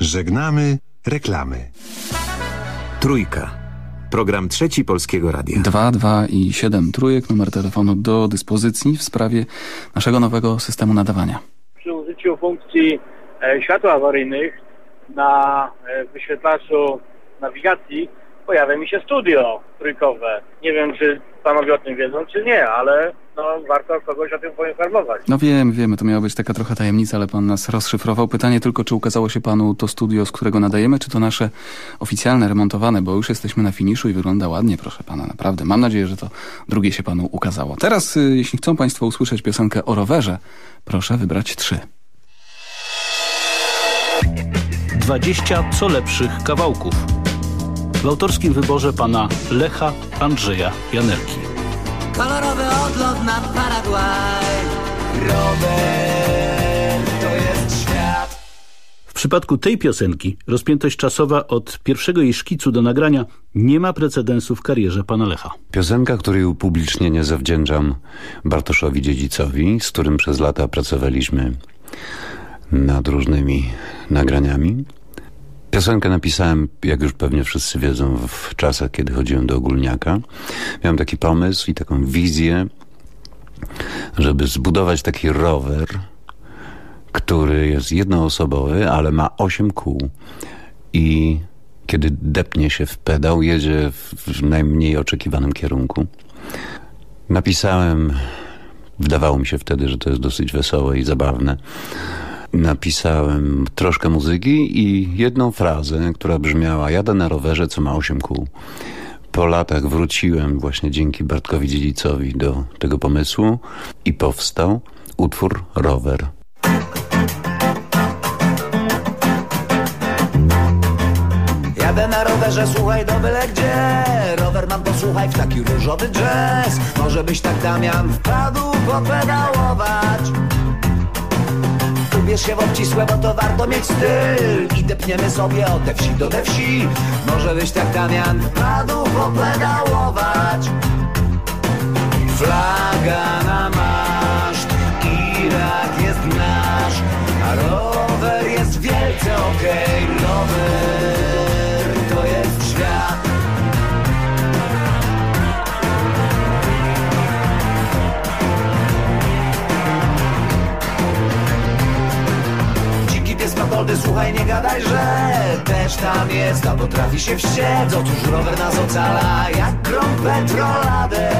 Żegnamy reklamy. Trójka. Program trzeci Polskiego Radia. 2, 2 i 7 trójek, numer telefonu do dyspozycji w sprawie naszego nowego systemu nadawania. Przy użyciu funkcji e, światła awaryjnych na e, wyświetlaczu nawigacji pojawia mi się studio trójkowe. Nie wiem, czy panowie o tym wiedzą, czy nie, ale no, warto kogoś o tym poinformować. No wiem, wiemy, to miała być taka trochę tajemnica, ale pan nas rozszyfrował. Pytanie tylko, czy ukazało się panu to studio, z którego nadajemy, czy to nasze oficjalne, remontowane, bo już jesteśmy na finiszu i wygląda ładnie, proszę pana, naprawdę. Mam nadzieję, że to drugie się panu ukazało. Teraz, y, jeśli chcą państwo usłyszeć piosenkę o rowerze, proszę wybrać trzy. 20 co lepszych kawałków. W autorskim wyborze pana Lecha Andrzeja Janerki. Kolorowy odlot nad Paragwaj Rower to jest świat W przypadku tej piosenki rozpiętość czasowa od pierwszego jej szkicu do nagrania nie ma precedensu w karierze pana Lecha. Piosenka, której upublicznienie zawdzięczam Bartoszowi Dziedzicowi, z którym przez lata pracowaliśmy nad różnymi nagraniami. Piosenkę napisałem, jak już pewnie wszyscy wiedzą, w czasach, kiedy chodziłem do ogólniaka. Miałem taki pomysł i taką wizję, żeby zbudować taki rower, który jest jednoosobowy, ale ma osiem kół i kiedy depnie się w pedał, jedzie w, najmniej oczekiwanym kierunku. Napisałem, wydawało mi się wtedy, że to jest dosyć wesołe i zabawne. Napisałem troszkę muzyki i jedną frazę, która brzmiała jadę na rowerze, co ma osiem kół. Po latach wróciłem właśnie dzięki Bartkowi Dziedzicowi do tego pomysłu i powstał utwór Rower. Jadę na rowerze, słuchaj do byle gdzie Rower mam, posłuchaj w taki różowy jazz Może byś tak Damian wpadł popedałować Ubierz się w obcisłe, bo to warto mieć styl. I depniemy sobie od te wsi do te wsi. Może byś tak Damian wpadł popedałować Flaga na maszt, Irak jest nasz. A rower jest wielce okej Rower Słuchaj, nie gadaj, że też tam jest, a potrafi się wściec. Otóż rower nas ocala, jak grom petroladę.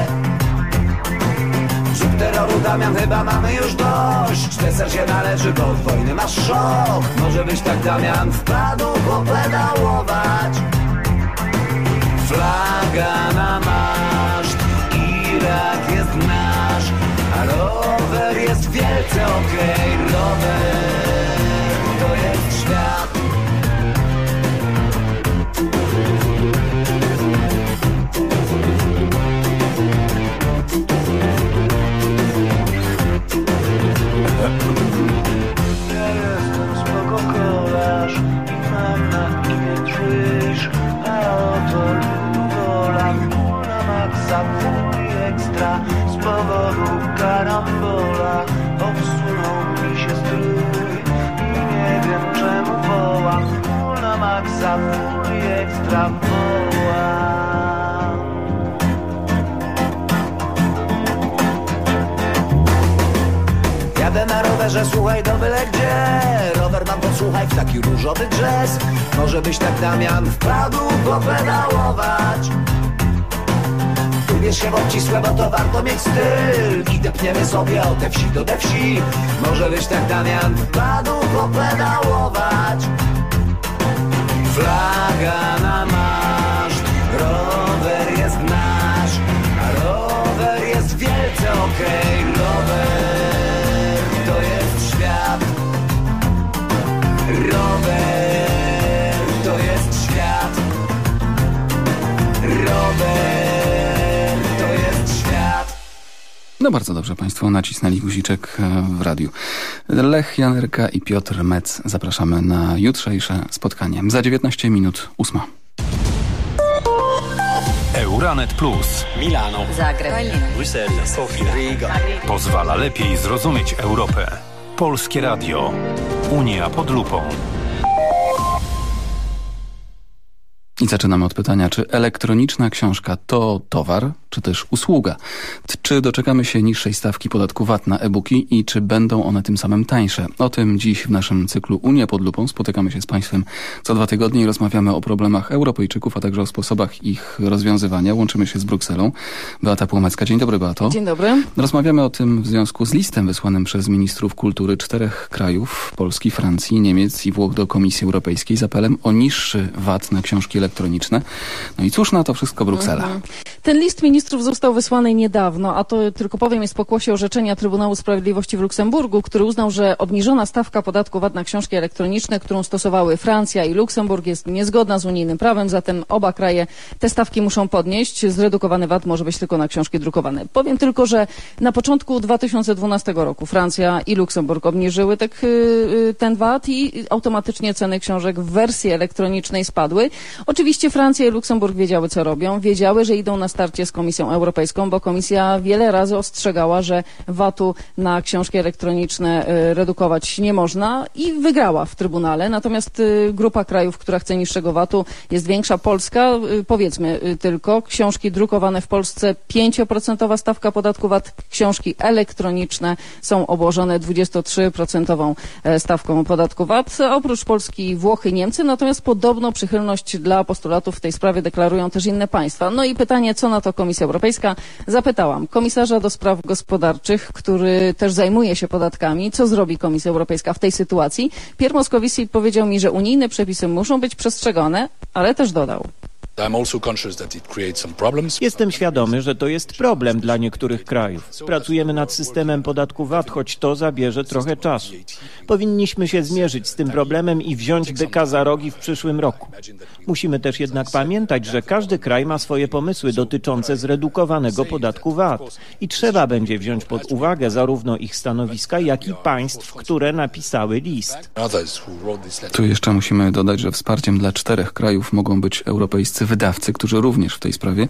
Zrób terroru, Damian, chyba mamy już dość. Deser się należy, bo od wojny masz szok. Może być tak, Damian, wpadł popedałować. Flaga na maszt Irak jest nasz A rower jest wielce okej Rower Ja jestem i mam A oto Lugola, full na maksa, i ekstra Z powodu karambola Ekstra wołam Jadę na rowerze, słuchaj do byle gdzie. Rower mam posłuchaj w taki różowy jazz Może byś tak Damian wpadł popedałować. Ubierz się w obcisłe, bo to warto mieć styl. I depniemy sobie od te wsi do te wsi. Może byś tak Damian wpadł popedałować Flaga na maszt Rower jest nasz A rower jest wielce okej Rower No bardzo dobrze, Państwo nacisnęli guziczek e, w radiu. Lech Janerka i Piotr Mec zapraszamy na jutrzejsze spotkanie. Za 19 minut ósma. Euranet Plus. Milano. Zagreb. Bruksela. Sofia. Riga. Pozwala lepiej zrozumieć Europę. Polskie Radio. Unia pod lupą. I zaczynamy od pytania, czy elektroniczna książka to towar, czy też usługa? Czy doczekamy się niższej stawki podatku VAT na e-booki i czy będą one tym samym tańsze? O tym dziś w naszym cyklu Unia pod lupą spotykamy się z Państwem co dwa tygodnie i rozmawiamy o problemach Europejczyków, a także o sposobach ich rozwiązywania. Łączymy się z Brukselą. Beata Płomecka. Dzień dobry, Beato. Dzień dobry. Rozmawiamy o tym w związku z listem wysłanym przez ministrów kultury czterech krajów, Polski, Francji, Niemiec i Włoch do Komisji Europejskiej z apelem o niższy VAT na książki elektroniczne. No i cóż na to wszystko Bruksela? Mhm. Ten list ministrów został wysłany niedawno, a to tylko powiem jest pokłosie orzeczenia Trybunału Sprawiedliwości w Luksemburgu, który uznał, że obniżona stawka podatku VAT na książki elektroniczne, którą stosowały Francja i Luksemburg jest niezgodna z unijnym prawem, zatem oba kraje te stawki muszą podnieść. Zredukowany VAT może być tylko na książki drukowane. Powiem tylko, że na początku 2012 roku Francja i Luksemburg obniżyły tak, ten VAT i automatycznie ceny książek w wersji elektronicznej spadły. Oczywiście Francja i Luksemburg wiedziały, co robią. Wiedziały, że idą na starcie z Komisją Europejską, bo Komisja wiele razy ostrzegała, że VAT-u na książki elektroniczne y, redukować nie można i wygrała w Trybunale. Natomiast y, grupa krajów, która chce niższego VAT-u jest większa. Polska, y, powiedzmy tylko, książki drukowane w Polsce 5% stawka podatku VAT, książki elektroniczne są obłożone 23% e, stawką podatku VAT. Oprócz Polski Włochy, Niemcy, natomiast podobno przychylność dla postulatów w tej sprawie deklarują też inne państwa. No i pytanie, co na to Komisja Europejska? Zapytałam komisarza do spraw gospodarczych, który też zajmuje się podatkami, co zrobi Komisja Europejska w tej sytuacji. Pierre Moscovici powiedział mi, że unijne przepisy muszą być przestrzegane, ale też dodał. Jestem świadomy, że to jest problem dla niektórych krajów. Pracujemy nad systemem podatku VAT, choć to zabierze trochę czasu. Powinniśmy się zmierzyć z tym problemem i wziąć byka za rogi w przyszłym roku. Musimy też jednak pamiętać, że każdy kraj ma swoje pomysły dotyczące zredukowanego podatku VAT i trzeba będzie wziąć pod uwagę zarówno ich stanowiska, jak i państw, które napisały list. Tu jeszcze musimy dodać, że wsparciem dla czterech krajów mogą być europejscy wydawcy, którzy również w tej sprawie,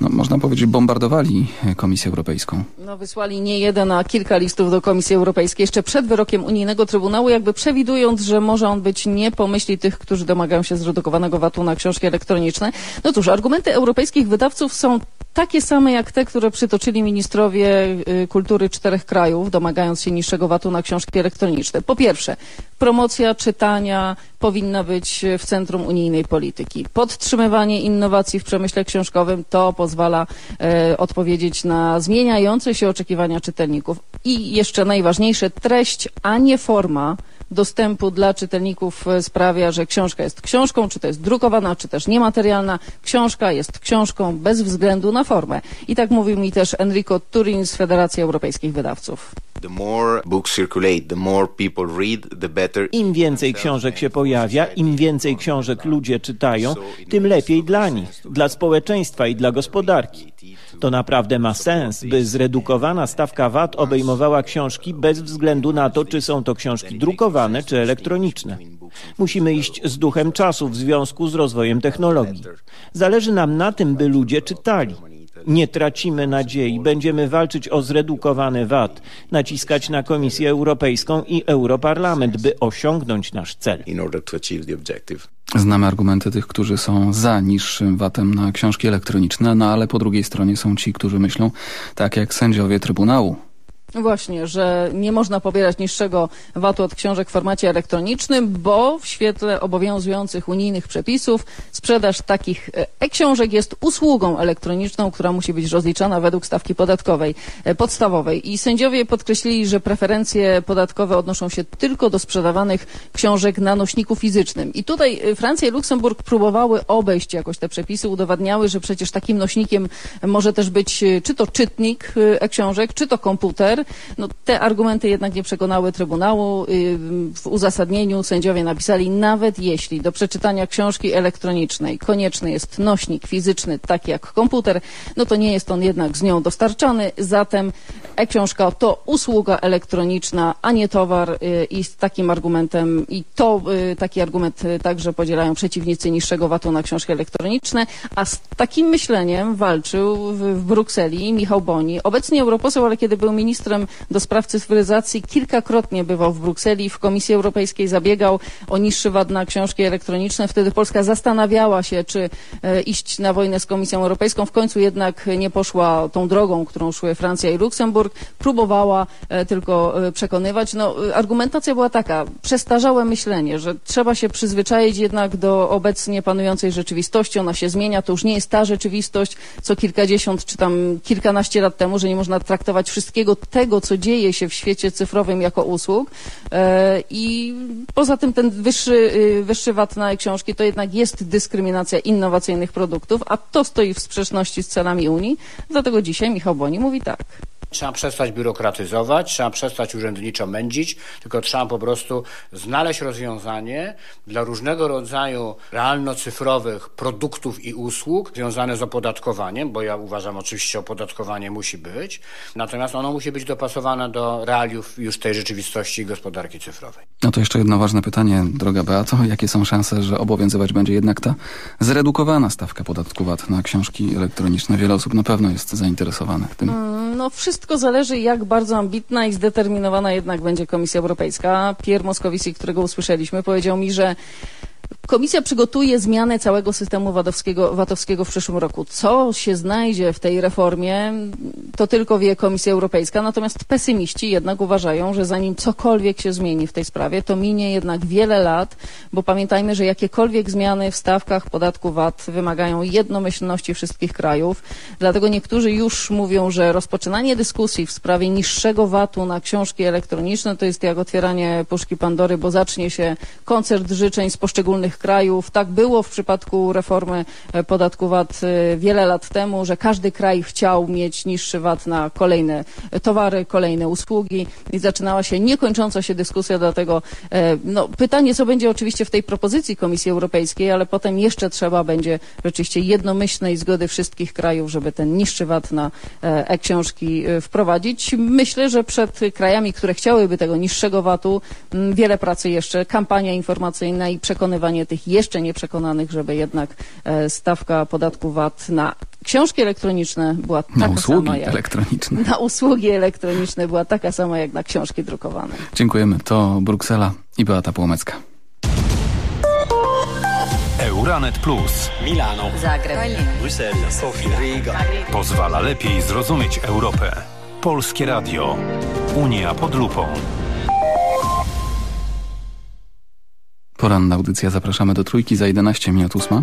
no, można powiedzieć, bombardowali Komisję Europejską. No, wysłali nie jeden, a kilka listów do Komisji Europejskiej jeszcze przed wyrokiem Unijnego Trybunału, jakby przewidując, że może on być nie po myśli tych, którzy domagają się zredukowanego VAT-u na książki elektroniczne. No cóż, argumenty europejskich wydawców są takie same jak te, które przytoczyli ministrowie y, kultury czterech krajów, domagając się niższego VAT-u na książki elektroniczne. Po pierwsze, promocja czytania powinna być w centrum unijnej polityki. Podtrzymywanie innowacji w przemyśle książkowym to pozwala e, odpowiedzieć na zmieniające się oczekiwania czytelników. I jeszcze najważniejsze, treść, a nie forma dostępu dla czytelników e, sprawia, że książka jest książką, czy to jest drukowana, czy też niematerialna. Książka jest książką bez względu na formę. I tak mówił mi też Enrico Turin z Federacji Europejskich Wydawców. Im więcej książek się pojawia, im więcej książek ludzie czytają, tym lepiej dla nich, dla społeczeństwa i dla gospodarki. To naprawdę ma sens, by zredukowana stawka VAT obejmowała książki bez względu na to, czy są to książki drukowane czy elektroniczne. Musimy iść z duchem czasu w związku z rozwojem technologii. Zależy nam na tym, by ludzie czytali. Nie tracimy nadziei, będziemy walczyć o zredukowany VAT, naciskać na Komisję Europejską i Europarlament, by osiągnąć nasz cel. Znamy argumenty tych, którzy są za niższym VAT-em na książki elektroniczne, no ale po drugiej stronie są ci, którzy myślą tak jak sędziowie Trybunału. Właśnie, że nie można pobierać niższego VAT-u od książek w formacie elektronicznym, bo w świetle obowiązujących unijnych przepisów sprzedaż takich e, e-książek jest usługą elektroniczną, która musi być rozliczana według stawki podatkowej e, podstawowej. I sędziowie podkreślili, że preferencje podatkowe odnoszą się tylko do sprzedawanych książek na nośniku fizycznym. I tutaj e, Francja i Luksemburg próbowały obejść jakoś te przepisy, udowadniały, że przecież takim nośnikiem może też być czy to czytnik e-książek, czy to komputer, no, te argumenty jednak nie przekonały Trybunału. W uzasadnieniu sędziowie napisali, nawet jeśli do przeczytania książki elektronicznej konieczny jest nośnik fizyczny, taki jak komputer, no to nie jest on jednak z nią dostarczany, zatem e-książka to usługa elektroniczna, a nie towar. I z takim argumentem, i to taki argument także podzielają przeciwnicy niższego VAT-u na książki elektroniczne, a z takim myśleniem walczył w, w Brukseli Michał Boni, obecnie europoseł, ale kiedy był ministrem do spraw cyfryzacji kilkakrotnie bywał w Brukseli, w Komisji Europejskiej zabiegał o niższy VAT na książki elektroniczne. Wtedy Polska zastanawiała się, czy e, iść na wojnę z Komisją Europejską. W końcu jednak nie poszła tą drogą, którą szły Francja i Luksemburg. Próbowała e, tylko e, przekonywać. No, argumentacja była taka, przestarzałe myślenie, że trzeba się przyzwyczaić jednak do obecnie panującej rzeczywistości. Ona się zmienia. To już nie jest ta rzeczywistość, co kilkadziesiąt czy tam kilkanaście lat temu, że nie można traktować wszystkiego tego, co dzieje się w świecie cyfrowym jako usług. I poza tym ten wyższy, wyższy VAT na książki to jednak jest dyskryminacja innowacyjnych produktów, a to stoi w sprzeczności z celami Unii. Dlatego dzisiaj Michał Boni mówi tak. Trzeba przestać biurokratyzować, trzeba przestać urzędniczo mędzić, tylko trzeba po prostu znaleźć rozwiązanie dla różnego rodzaju realno-cyfrowych produktów i usług związane z opodatkowaniem, bo ja uważam oczywiście opodatkowanie musi być, natomiast ono musi być dopasowane do realiów już tej rzeczywistości gospodarki cyfrowej. No to jeszcze jedno ważne pytanie, droga Beato. Jakie są szanse, że obowiązywać będzie jednak ta zredukowana stawka podatku VAT na książki elektroniczne? Wiele osób na pewno jest zainteresowanych tym. No wszystko zależy, jak bardzo ambitna i zdeterminowana jednak będzie Komisja Europejska. Pierre Moscovici, którego usłyszeliśmy, powiedział mi, że Komisja przygotuje zmianę całego systemu VAT-owskiego, VAT-owskiego w przyszłym roku. Co się znajdzie w tej reformie, to tylko wie Komisja Europejska, natomiast pesymiści jednak uważają, że zanim cokolwiek się zmieni w tej sprawie, to minie jednak wiele lat, bo pamiętajmy, że jakiekolwiek zmiany w stawkach podatku VAT wymagają jednomyślności wszystkich krajów. Dlatego niektórzy już mówią, że rozpoczynanie dyskusji w sprawie niższego VAT-u na książki elektroniczne to jest jak otwieranie puszki Pandory, bo zacznie się koncert życzeń z poszczególnych krajów. Tak było w przypadku reformy podatku VAT wiele lat temu, że każdy kraj chciał mieć niższy VAT na kolejne towary, kolejne usługi i zaczynała się niekończąca się dyskusja, dlatego no, pytanie, co będzie oczywiście w tej propozycji Komisji Europejskiej, ale potem jeszcze trzeba będzie rzeczywiście jednomyślnej zgody wszystkich krajów, żeby ten niższy VAT na e-książki wprowadzić. Myślę, że przed krajami, które chciałyby tego niższego VAT-u, wiele pracy jeszcze, kampania informacyjna i przekonywanie tych jeszcze nieprzekonanych, żeby jednak stawka podatku VAT na książki elektroniczne była taka na usługi sama jak, elektroniczne. Na usługi elektroniczne była taka sama jak na książki drukowane. Dziękujemy. To Bruksela i Beata Płomecka. Euranet Plus. Milano. Zagreb. Bruksela. Sofia. Riga. Pozwala lepiej zrozumieć Europę. Polskie Radio. Unia pod lupą. Poranna audycja. Zapraszamy do trójki za 11 minut ósma.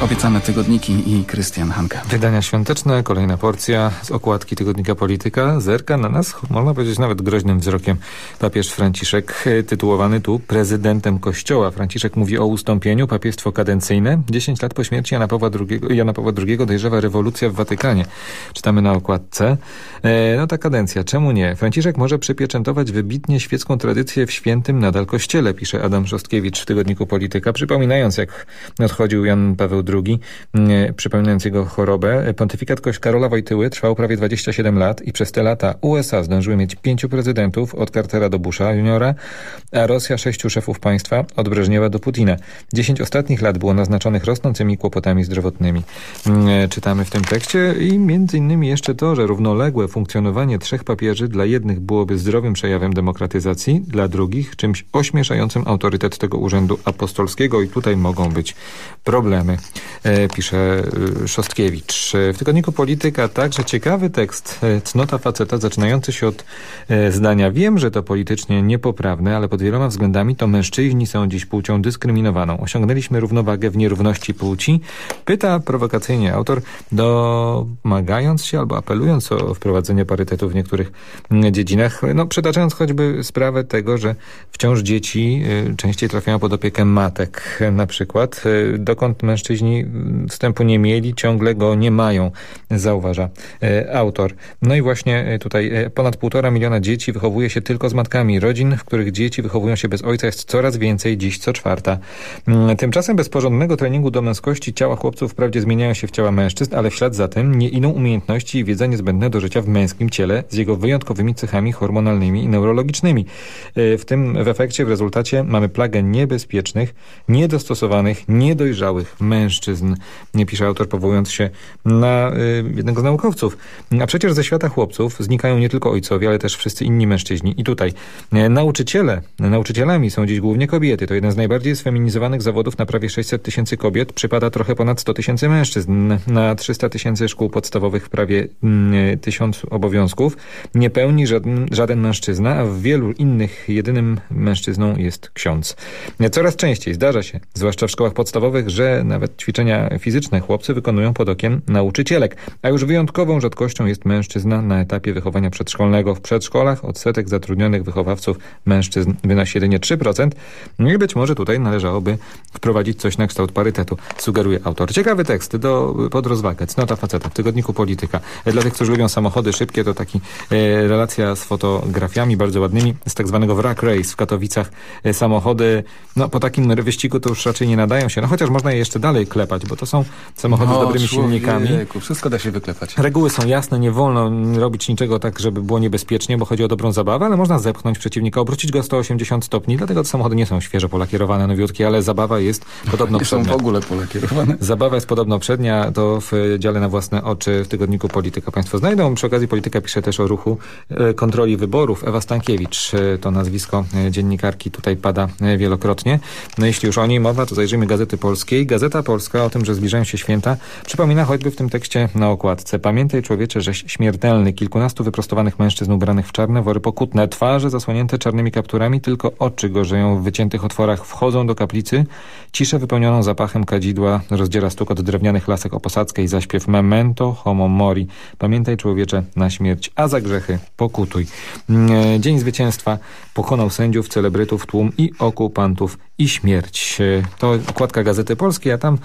Obiecane tygodniki i Krystian Hanke. Wydania świąteczne, kolejna porcja z okładki tygodnika Polityka. Zerka na nas, można powiedzieć nawet groźnym wzrokiem papież Franciszek, e, tytułowany tu prezydentem Kościoła. Franciszek mówi o ustąpieniu, papiestwo kadencyjne. 10 lat po śmierci Jana Pawła II, Jana Pawła II dojrzewa rewolucja w Watykanie. Czytamy na okładce. E, no ta kadencja, czemu nie? Franciszek może przypieczętować wybitnie świecką tradycję w świętym nadal kościele, pisze Adam Szostkiewicz w tygodniku Polityka, przypominając jak odchodził Jan Paweł II, e, przypominając jego chorobę. Pontyfikat Karola Wojtyły trwał prawie 27 lat i przez te lata USA zdążyły mieć pięciu prezydentów od Cartera do Busha juniora, a Rosja sześciu szefów państwa od Breżniewa do Putina. Dziesięć ostatnich lat było naznaczonych rosnącymi kłopotami zdrowotnymi. E, czytamy w tym tekście i między innymi jeszcze to, że równoległe funkcjonowanie trzech papieży dla jednych byłoby zdrowym przejawem demokratyzacji, dla drugich czymś ośmieszającym autorytet tego urzędu apostolskiego i tutaj mogą być problemy, pisze e, Szostkiewicz. W tygodniku Polityka także ciekawy tekst e, Cnota faceta zaczynający się od zdania Wiem, że to politycznie niepoprawne, ale pod wieloma względami to mężczyźni są dziś płcią dyskryminowaną. Osiągnęliśmy równowagę w nierówności płci. Pyta prowokacyjnie autor, domagając się albo apelując o wprowadzenie parytetu w niektórych mm, dziedzinach, no przytaczając choćby sprawę tego, że wciąż dzieci częściej trafiają pod opiekę matek na przykład, dokąd mężczyźni wstępu nie mieli, ciągle go nie mają, zauważa e, autor. No i właśnie e, tutaj e, ponad półtora miliona dzieci wychowuje się tylko z matkami. Rodzin, w których dzieci wychowują się bez ojca jest coraz więcej, dziś co czwarta. Mm, tymczasem bez porządnego treningu do męskości ciała chłopców wprawdzie zmieniają się w ciała mężczyzn, ale w ślad za tym nie idą umiejętności i wiedza niezbędne do życia w męskim ciele z jego wyjątkowymi cechami hormonalnymi i neurologicznymi. W tym w efekcie, w rezultacie mamy plagę niebezpiecznych, niedostosowanych, niedojrzałych mężczyzn, nie pisze autor powołując się na y, jednego z naukowców. A przecież ze świata chłopców znikają nie tylko ojcowie, ale też wszyscy inni mężczyźni. I tutaj y, nauczyciele, nauczycielami są dziś głównie kobiety. To jeden z najbardziej sfeminizowanych zawodów na prawie 600 tysięcy kobiet. Przypada trochę ponad 100 tysięcy mężczyzn. Na 300 tysięcy szkół podstawowych prawie y, tysiąc obowiązków. Nie pełni żaden, żaden mężczyzna, a w wielu innych jedynym mężczyzną jest ksiądz. Coraz częściej zdarza się, zwłaszcza w szkołach podstawowych, że nawet ćwiczenia fizyczne chłopcy wykonują pod okiem nauczycielek, a już wyjątkową rzadkością jest mężczyzna na etapie wychowania przedszkolnego. W przedszkolach odsetek zatrudnionych wychowawców mężczyzn wynosi jedynie 3% i być może tutaj należałoby wprowadzić coś na kształt parytetu, sugeruje autor. Ciekawy tekst do podrozwagę, cnota faceta w tygodniku Polityka. Dla tych, którzy lubią samochody szybkie, to taki e, relacja z fotografiami bardzo ładnymi z tak zwanego wrak race w Katowicach. E, samochody, no po takim wyścigu to już raczej nie nadają się, no chociaż można je jeszcze dalej klepać, bo to są samochody no, z dobrymi silnikami. Wszystko da się wyklepać. Reguły są jasne, nie wolno robić niczego tak, żeby było niebezpiecznie, bo chodzi o dobrą zabawę, ale można zepchnąć przeciwnika, obrócić go 180 stopni, dlatego te samochody nie są świeżo polakierowane, nowiutkie, ale zabawa jest podobno nie przednia. są w ogóle polakierowane. Zabawa jest podobno przednia, to w dziale na własne oczy w tygodniku Polityka Państwo znajdą. Przy okazji Polityka pisze też o ruchu e, kontroli wyborów. Ewa Stankiewicz, e, to nazwisko e, dziennikarki tutaj pada wielokrotnie. No jeśli już o niej mowa, to zajrzyjmy Gazety Polskiej. Gazeta Polska o tym, że zbliżają się święta, przypomina choćby w tym tekście na okładce. Pamiętaj człowiecze, żeś śmiertelny. Kilkunastu wyprostowanych mężczyzn ubranych w czarne wory pokutne, twarze zasłonięte czarnymi kapturami, tylko oczy gorzeją w wyciętych otworach, wchodzą do kaplicy, ciszę wypełnioną zapachem kadzidła, rozdziera stukot drewnianych lasek i zaśpiew memento homo mori. Pamiętaj człowiecze na śmierć, a za grzechy pokutuj. Mm, Dzień Zwycięstwa pokonał sędziów, celebrytów, tłum i okupantów i śmierć. To okładka Gazety Polskiej, a tam e,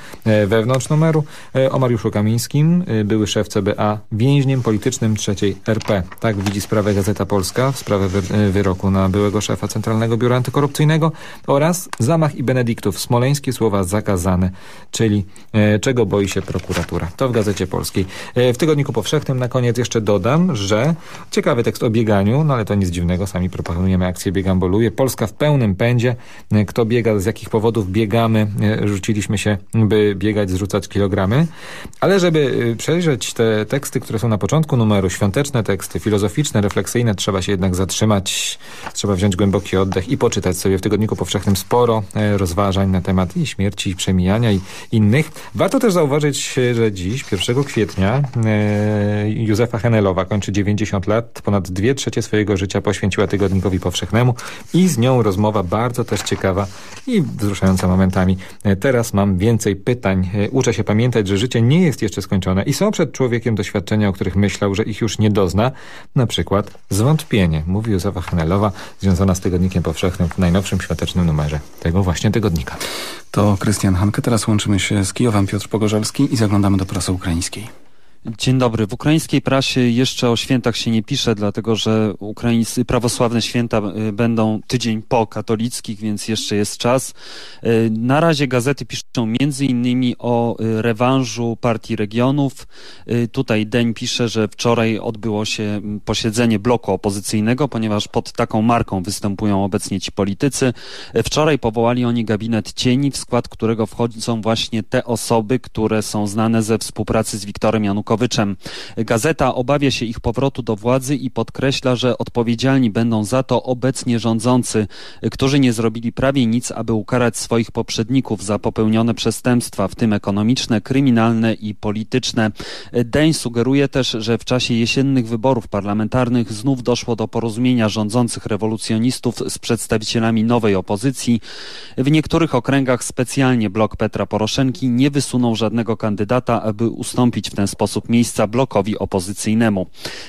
wewnątrz numeru e, o Mariuszu Kamińskim, e, były szef CBA, więźniem politycznym trzeciej RP. Tak widzi sprawę Gazeta Polska w sprawę wyroku na byłego szefa Centralnego Biura Antykorupcyjnego oraz zamach i Benedyktów. Smoleńskie słowa zakazane, czyli czego boi się prokuratura. To w Gazecie Polskiej. W Tygodniku Powszechnym na koniec jeszcze dodam, że ciekawy tekst o bieganiu, no ale to nic dziwnego, sami propagujemy akcję Biegam Boluje. Polska w pełnym pędzie. Kto biega, z jakich powodów biegamy, rzuciliśmy się, by biegać, zrzucać kilogramy. Ale żeby przejrzeć te teksty, które są na początku numeru, świąteczne teksty, filozoficzne, refleksyjne, trzeba się jednak zatrzymać, trzeba wziąć głęboki oddech i poczytać sobie w Tygodniku Powszechnym sporo rozważań na temat i śmierci, i przemijania, i innych. Warto też zauważyć, że dziś, 1 kwietnia, Józefa Henelowa kończy 90 lat, ponad dwie trzecie swojego życia poświęciła Tygodnikowi Powszechnemu i z nią rozmowa bardzo też ciekawa i wzruszająca momentami. Teraz mam więcej pytań pytań. E, Uczę się pamiętać, że życie nie jest jeszcze skończone i są przed człowiekiem doświadczenia, o których myślał, że ich już nie dozna. Na przykład zwątpienie, mówi Józefa Hanelowa, związana z Tygodnikiem Powszechnym w najnowszym świątecznym numerze tego właśnie tygodnika. To Krystian Hanke. Teraz łączymy się z Kijowem Piotr Pogorzelski i zaglądamy do prasy ukraińskiej. Dzień dobry. W ukraińskiej prasie jeszcze o świętach się nie pisze, dlatego że ukraińscy prawosławne święta y, będą tydzień po katolickich, więc jeszcze jest czas. Y, Na razie gazety piszą między innymi o y, rewanżu partii regionów. Tutaj Deń pisze, że wczoraj odbyło się posiedzenie bloku opozycyjnego, ponieważ pod taką marką występują obecnie ci politycy. Wczoraj powołali oni gabinet cieni, w skład którego wchodzą właśnie te osoby, które są znane ze współpracy z Wiktorem Gazeta obawia się ich powrotu do władzy i podkreśla, że odpowiedzialni będą za to obecnie rządzący, którzy nie zrobili prawie nic, aby ukarać swoich poprzedników za popełnione przestępstwa, w tym ekonomiczne, kryminalne i polityczne. Deń sugeruje też, że w czasie jesiennych wyborów parlamentarnych znów doszło do porozumienia rządzących rewolucjonistów z przedstawicielami nowej opozycji. W niektórych okręgach specjalnie blok Petra Poroszenki nie wysunął żadnego kandydata, aby ustąpić w ten sposób miejsca blokowi opozycyjnemu.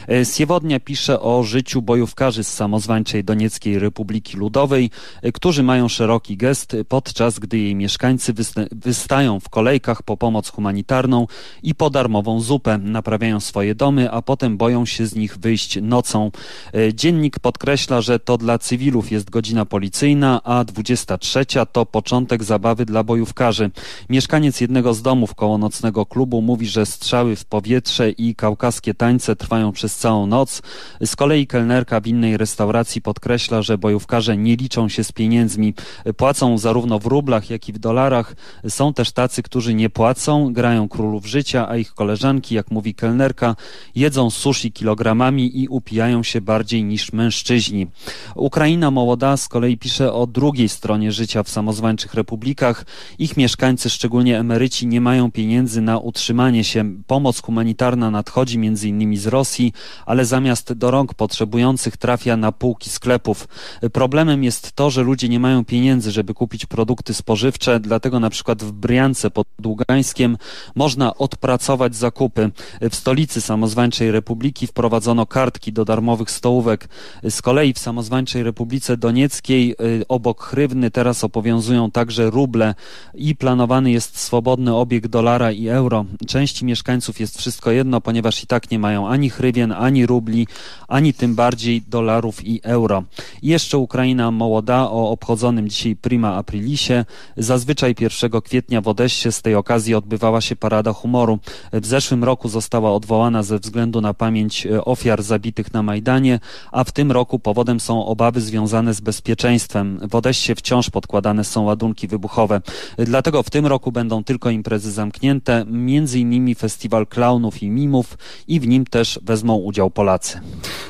E, Siewodnia pisze o życiu bojówkarzy z samozwańczej Donieckiej Republiki Ludowej, e, którzy mają szeroki gest, podczas gdy jej mieszkańcy wystają w kolejkach po pomoc humanitarną i po darmową zupę, naprawiają swoje domy, a potem boją się z nich wyjść nocą. E, Dziennik podkreśla, że to dla cywilów jest godzina policyjna, a 23 to początek zabawy dla bojówkarzy. Mieszkaniec jednego z domów koło nocnego klubu mówi, że strzały w powietrze i kaukaskie tańce trwają przez całą noc. Z kolei kelnerka w innej restauracji podkreśla, że bojówkarze nie liczą się z pieniędzmi. Płacą zarówno w rublach, jak i w dolarach. Są też tacy, którzy nie płacą, grają królów życia, a ich koleżanki, jak mówi kelnerka, jedzą sushi kilogramami i upijają się bardziej niż mężczyźni. Ukraina Mołoda z kolei pisze o drugiej stronie życia w samozwańczych republikach. Ich mieszkańcy, szczególnie emeryci, nie mają pieniędzy na utrzymanie się. Pomoc humanitarna nadchodzi między innymi z Rosji, ale zamiast do rąk potrzebujących trafia na półki sklepów. Problemem jest to, że ludzie nie mają pieniędzy, żeby kupić produkty spożywcze, dlatego na przykład w Briance pod Długańskiem można odpracować zakupy. W stolicy samozwańczej republiki wprowadzono kartki do darmowych stołówek. Z kolei w samozwańczej Republice Donieckiej y, obok hrywny teraz obowiązują także ruble i planowany jest swobodny obieg dolara i euro. Części mieszkańców jest wszystko jedno, ponieważ i tak nie mają ani hrywien, ani rubli, ani tym bardziej dolarów i euro. I jeszcze Ukraina Mołoda o obchodzonym dzisiaj Prima Aprilisie. Zazwyczaj 1 kwietnia w Odessie z tej okazji odbywała się parada humoru. W zeszłym roku została odwołana ze względu na pamięć e, ofiar zabitych na Majdanie, a w tym roku powodem są obawy związane z bezpieczeństwem. W Odessie wciąż podkładane są ładunki wybuchowe. Dlatego w tym roku będą tylko imprezy zamknięte, między innymi festiwal klaunów i mimów i w nim też wezmą udział Polacy.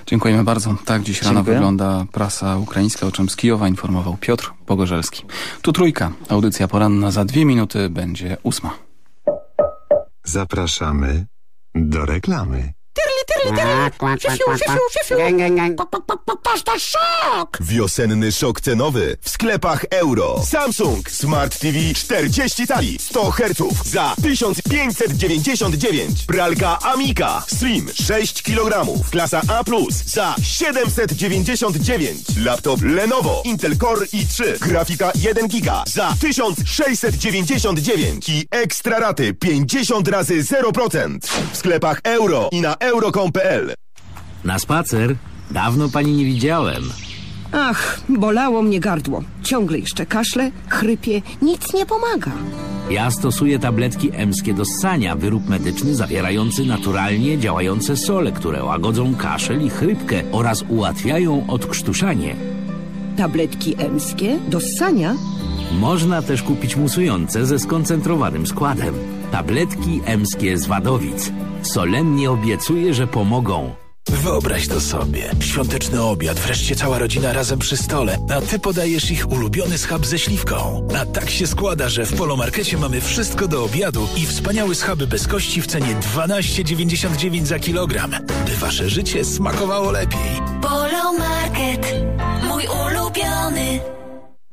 Dziękujemy bardzo. Tak dziś rano Dziękuję. wygląda prasa ukraińska, o czym z Kijowa informował Piotr Pogorzelski. Tu trójka. Audycja poranna za dwie minuty będzie ósma. Zapraszamy do reklamy. Wiosenny szok cenowy w sklepach euro. Samsung Smart TV 40 cali 100 Hz za 1599. Pralka Amika Slim 6 kg klasa A+, za 799. Laptop Lenovo Intel Core i3 grafika 1 giga za 1699 i ekstra raty 50 razy 0% w sklepach euro i na euro.com.pl. Na spacer? Dawno pani nie widziałem. Ach, bolało mnie gardło. Ciągle jeszcze kaszle, chrypie, nic nie pomaga. Ja stosuję tabletki emskie do ssania, wyrób medyczny zawierający naturalnie działające sole, które łagodzą kaszel i chrypkę oraz ułatwiają odkrztuszanie. Tabletki emskie do ssania? Można też kupić musujące ze skoncentrowanym składem. Tabletki emskie z Wadowic. Solennie obiecuję, że pomogą. Wyobraź to sobie. Świąteczny obiad, wreszcie cała rodzina razem przy stole, a ty podajesz ich ulubiony schab ze śliwką. A tak się składa, że w Polomarkecie mamy wszystko do obiadu i wspaniały schaby bez kości w cenie 12,99 za kilogram, by wasze życie smakowało lepiej. Polo Market, mój ulubiony.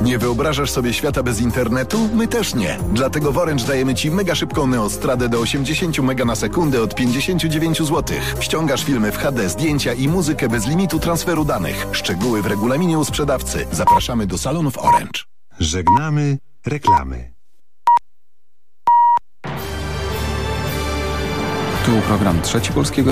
Nie wyobrażasz sobie świata bez internetu? My też nie. Dlatego w Orange dajemy Ci mega szybką neostradę do 80 mega na sekundę od 59 zł. Ściągasz filmy w HD, zdjęcia i muzykę bez limitu transferu danych. Szczegóły w regulaminie u sprzedawcy. Zapraszamy do salonów Orange. Żegnamy reklamy. Tu program Trzeci Polskiego